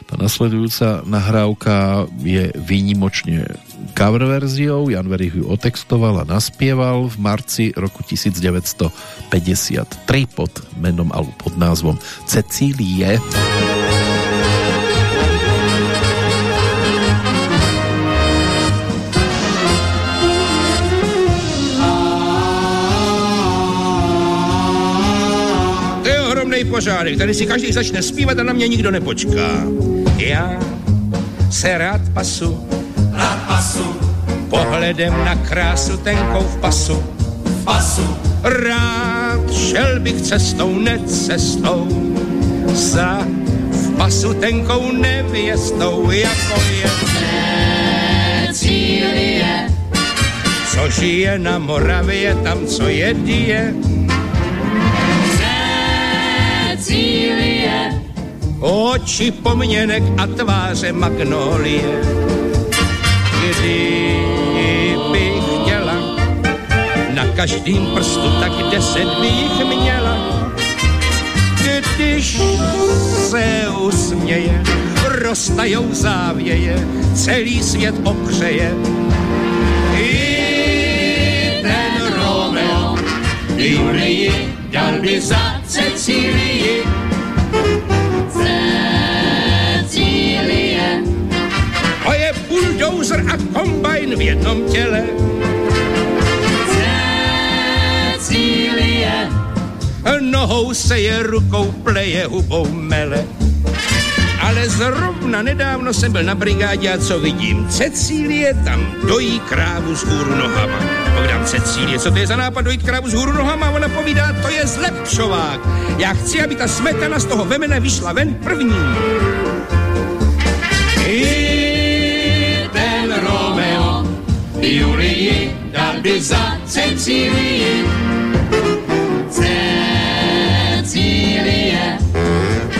Tá nasledujúca nahrávka je výnimočne cover verziou. Jan Verich ju otextoval a naspieval v marci roku 1953 pod menom alebo pod názvom Cecílie. pořádek. Tady si každý začne zpívat a na mě nikdo nepočká. Já se rád pasu pasu. Pohledem na krásu tenkou v pasu. V pasu. Rád šel bych cestou, necestou. Za v pasu tenkou nevěstou, jako je Cecílie. Co žije na Moravě, tam co je die. Cecílie. Oči pomněnek a tváře magnolie kdyby chtěla, na každým prstu tak deset by jich měla. Když se usměje, roztajou závěje, celý svět okřeje. I ten Romeo Julii dal by za Cecílii. Bulldozer a kombajn v jednom těle. Cecílie. Nohou se je, rukou pleje, hubou mele. Ale zrovna nedávno jsem byl na brigádě a co vidím? Cecílie tam dojí krávu z hůru nohama Povídám Cecílie, co to je za nápad dojít krávu z hůru nohama? Ona povídá, to je zlepšovák. Já chci, aby ta smetana z toho vemene vyšla ven první. By za Cecílii. Cecílie.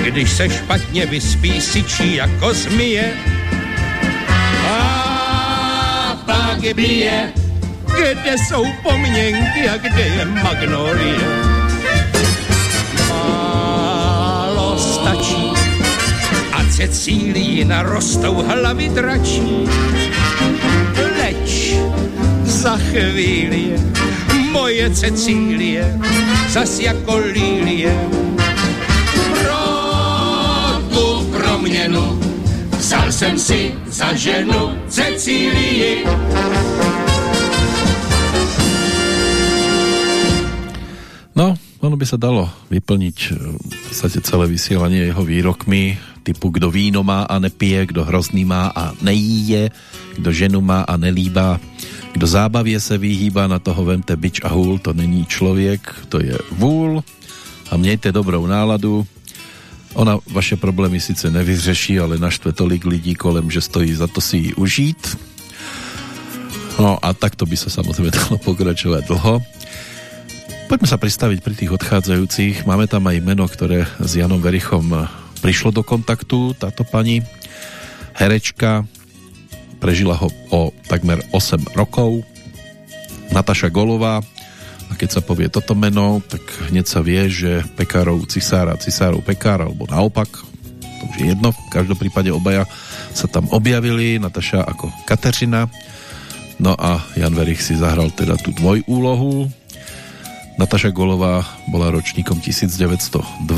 Když se špatně vyspí, syčí jako zmije. A pak bije. Kde jsou pomněnky a kde je magnolie? Málo stačí a Cecílii narostou hlavy dračí. Za chvíli je moje Cecílie zas jako lílie. Pro tu proměnu vzal jsem si za ženu Cecílii. No, ono by sa dalo vyplniť e, v podstate celé vysielanie jeho výrokmi typu kdo víno má a nepije, kdo hrozný má a nejíje, kdo ženu má a nelíbá, kdo zábavě se vyhýba, na toho vemte bič a hůl, to není člověk, to je vůl a mějte dobrou náladu. Ona vaše problémy sice nevyřeší, ale naštve tolik lidí kolem, že stojí za to si ji užít. No a takto by sa samozrejme (laughs) dalo pokračovať dlho. Poďme sa pristaviť pri tých odchádzajúcich. Máme tam aj meno, ktoré s Janom Verichom prišlo do kontaktu. Táto pani herečka prežila ho o takmer 8 rokov. Nataša Golová. A keď sa povie toto meno, tak hneď sa vie, že pekárov cisára, cisárov pekár, alebo naopak, to už je jedno, v každom prípade obaja sa tam objavili, Nataša ako Kateřina, no a Jan Verich si zahral teda tú dvojúlohu, Nataša Golová bola ročníkom 1912,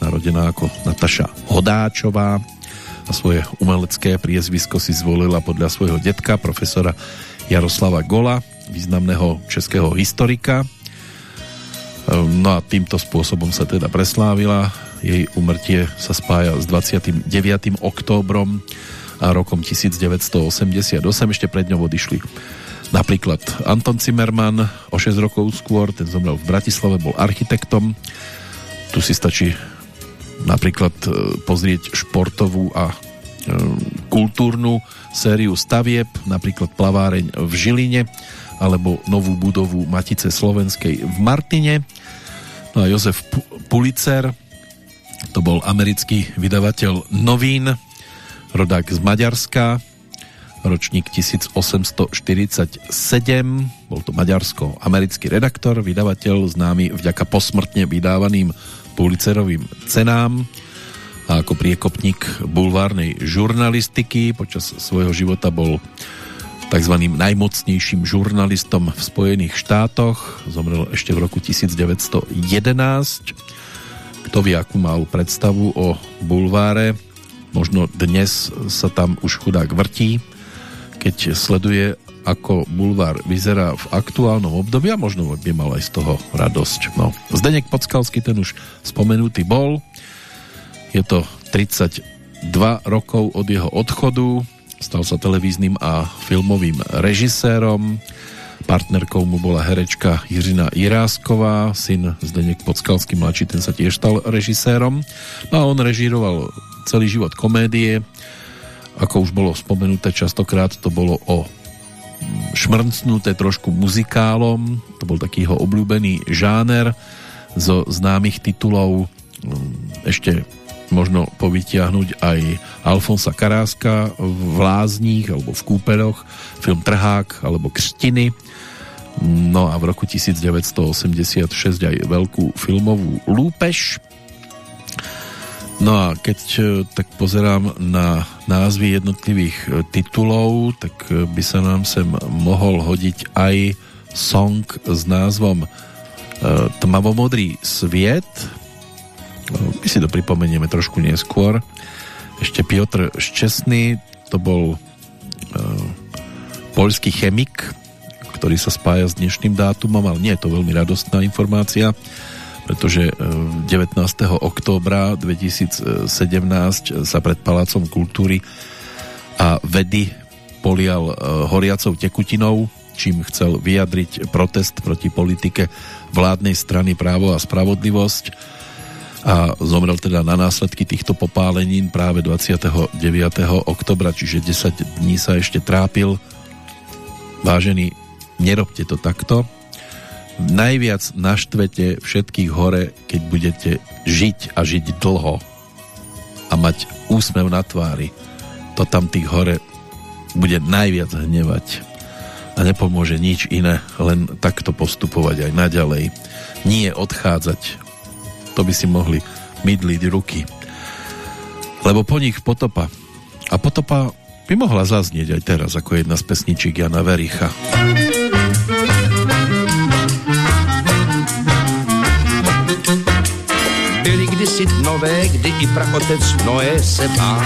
narodená ako Nataša Hodáčová a svoje umelecké priezvisko si zvolila podľa svojho detka, profesora Jaroslava Gola, významného českého historika. No a týmto spôsobom sa teda preslávila. Jej umrtie sa spája s 29. októbrom a rokom 1988. Ešte pred ňou odišli Napríklad Anton Zimmermann o 6 rokov skôr, ten zomrel v Bratislave, bol architektom. Tu si stačí napríklad e, pozrieť športovú a e, kultúrnu sériu stavieb, napríklad plaváreň v Žiline alebo novú budovu Matice Slovenskej v Martine. No a Jozef Pulicer, to bol americký vydavateľ novín, rodák z Maďarska, ročník 1847, bol to maďarsko-americký redaktor, vydavateľ známy vďaka posmrtne vydávaným Pulitzerovým cenám a ako priekopník bulvárnej žurnalistiky počas svojho života bol tzv. najmocnejším žurnalistom v Spojených štátoch. Zomrel ešte v roku 1911. Kto vie, akú mal predstavu o bulváre, možno dnes sa tam už chudák vrtí, keď sleduje, ako bulvár vyzerá v aktuálnom období a možno by mal aj z toho radosť. No. Zdenek Podskalský, ten už spomenutý bol. Je to 32 rokov od jeho odchodu. Stal sa televíznym a filmovým režisérom. Partnerkou mu bola herečka Jiřina Jirásková, syn Zdenek Podskalský mladší, ten sa tiež stal režisérom. No a on režíroval celý život komédie, ako už bolo spomenuté častokrát, to bolo o šmrncnuté trošku muzikálom, to bol taký jeho obľúbený žáner zo známych titulov. Ešte možno povytiahnuť aj Alfonsa Karáska v Lázních alebo v Kúperoch, film Trhák alebo Křtiny. No a v roku 1986 aj veľkú filmovú Lúpeš No a keď e, tak pozerám na názvy jednotlivých e, titulov, tak e, by sa nám sem mohol hodiť aj song s názvom Tmavomodrý sviet. My si to pripomenieme trošku neskôr. Ešte Piotr Ščesný, to bol poľský chemik, ktorý sa spája s dnešným dátumom, ale nie je to veľmi radostná informácia pretože 19. E, októbra 2017 sa pred Palácom kultúry a vedy polial e, horiacou tekutinou čím chcel vyjadriť protest proti politike vládnej strany Právo a spravodlivosť a zomrel teda na následky týchto popálenín práve 29. oktobra, čiže 10 dní sa ešte trápil. Vážení, nerobte to takto. Najviac naštvete všetkých hore, keď budete žiť a žiť dlho a mať úsmev na tvári. To tam tých hore bude najviac hnevať a nepomôže nič iné, len takto postupovať aj naďalej. Nie odchádzať. To by si mohli mydliť ruky. Lebo po nich potopa. A potopa by mohla zaznieť aj teraz ako jedna z pesničiek Jana Vericha. Kdysi nové, kdy i praotec Noé se bál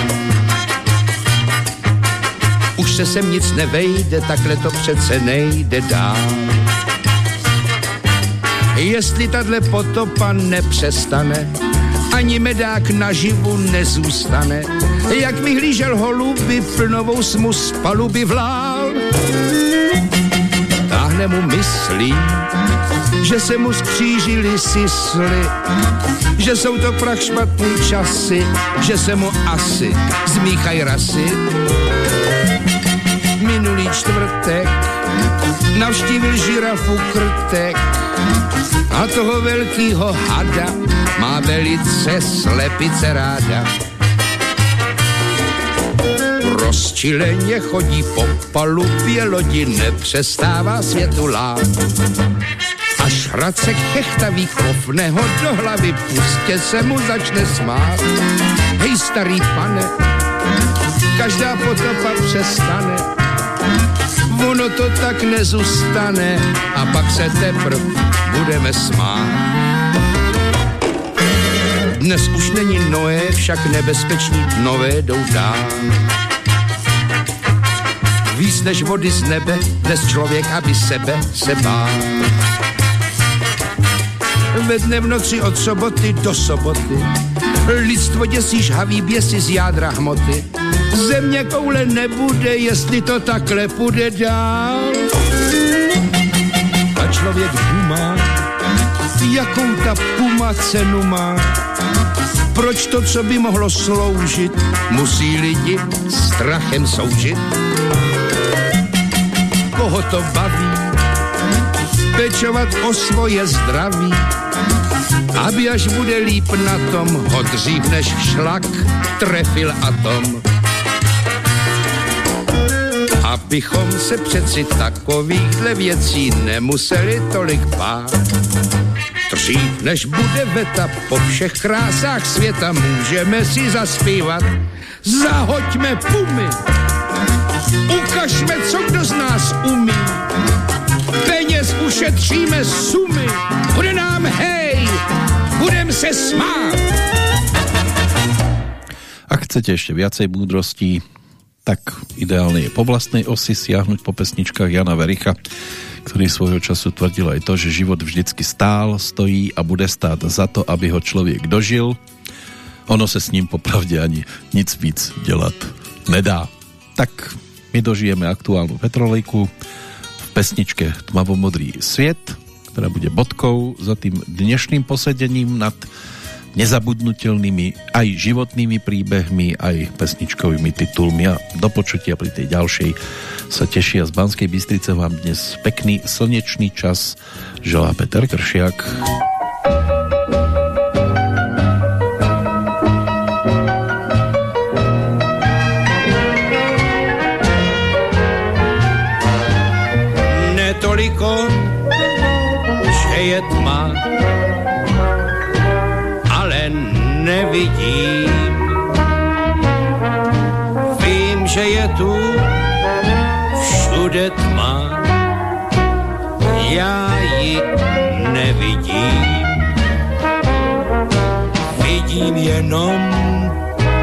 už se sem nic nevejde, takhle to přece nejde dál. Jestli tahle potopa nepřestane, ani medák naživu nezůstane, jak vyhlížel holuby, plnovou smu z paluby vlál. Táhne mu myslí, že se mu skřížili sisly, že jsou to prach špatný časy, že se mu asi zmíchaj rasy minulý čtvrtek navštívil žirafu krtek a toho velkýho hada má velice slepice ráda. Rozčileně chodí po palubě lodi, nepřestává světu lát. Až Racek chechtavý klopne ho do hlavy, pustě se mu začne smát. Hej starý pane, každá potopa přestane, ono to tak nezůstane a pak se teprv budeme smát. Dnes už není Noé, však nebezpeční nové jdou dál. Víc než vody z nebe, dnes člověk, aby sebe se bál. Ve dne v noci od soboty do soboty lidstvo děsí žhavý běsy z jádra hmoty země koule nebude, jestli to takhle půjde dál. A člověk dumá, jakou ta puma cenu má. Proč to, co by mohlo sloužit, musí lidi strachem soužit? Koho to baví? Pečovat o svoje zdraví, aby až bude líp na tom, ho dřív než šlak trefil atom abychom se přeci takovýchhle věcí nemuseli tolik bát. Dřív než bude veta po všech krásách světa, můžeme si zaspívat. Zahoďme pumy, ukažme, co kdo z nás umí. Peněz ušetříme sumy, bude nám hej, budem se smát. Ak chcete ešte viacej múdrostí, tak ideálne je po vlastnej osi siahnuť po pesničkách Jana Vericha, ktorý svojho času tvrdil aj to, že život vždycky stál, stojí a bude stáť za to, aby ho človek dožil. Ono se s ním popravde ani nic víc delať nedá. Tak my dožijeme aktuálnu petrolejku v pesničke Tmavomodrý sviet, ktorá bude bodkou za tým dnešným posedením nad nezabudnutelnými aj životnými príbehmi, aj pesničkovými titulmi a do počutia pri tej ďalšej sa tešia z Banskej Bystrice vám dnes pekný slnečný čas želá Peter Kršiak. Tma, nevidím. Vím, že je tu všude tma, já ji nevidím. Vidím jenom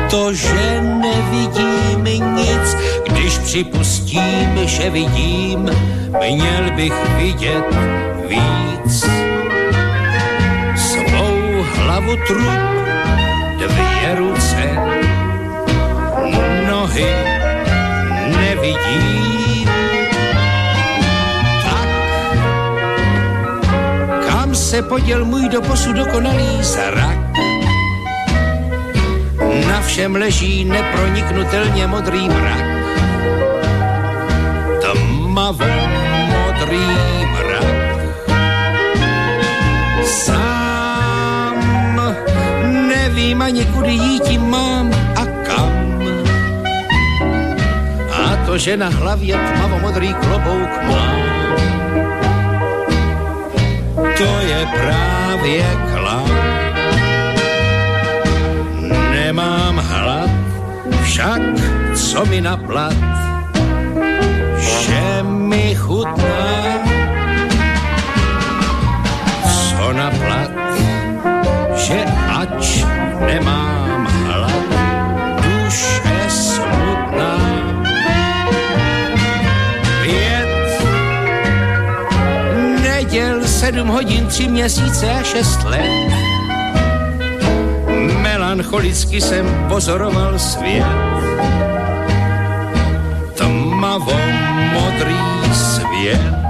to, že nevidím nic, když připustím, že vidím, měl bych vidět víc hlavu trup, dvě ruce, nohy nevidím. Tak, kam se poděl můj doposud dokonalý zrak? Na všem leží neproniknutelně modrý mrak. Tmavou ani kudy jít mám a kam. A to, že na hlavě tmavo modrý klobouk mám to je právě klam. Nemám hlad, však co mi na plat, že mi chutná. Co na plat, že ač nemám hlad, duše smutná. Pět neděl, sedm hodin, tři měsíce a šest let. Melancholicky jsem pozoroval svět. Tmavo modrý svět.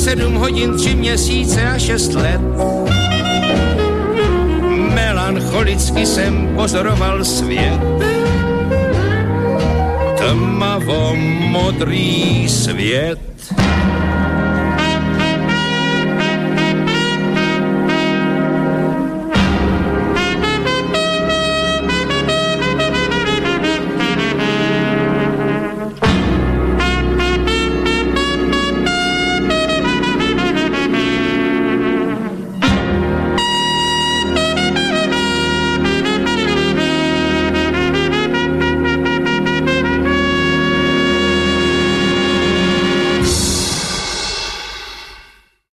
Sedm hodin, tři měsíce a šest let. Melancholicky jsem pozoroval svět. Tmavo modrý svět.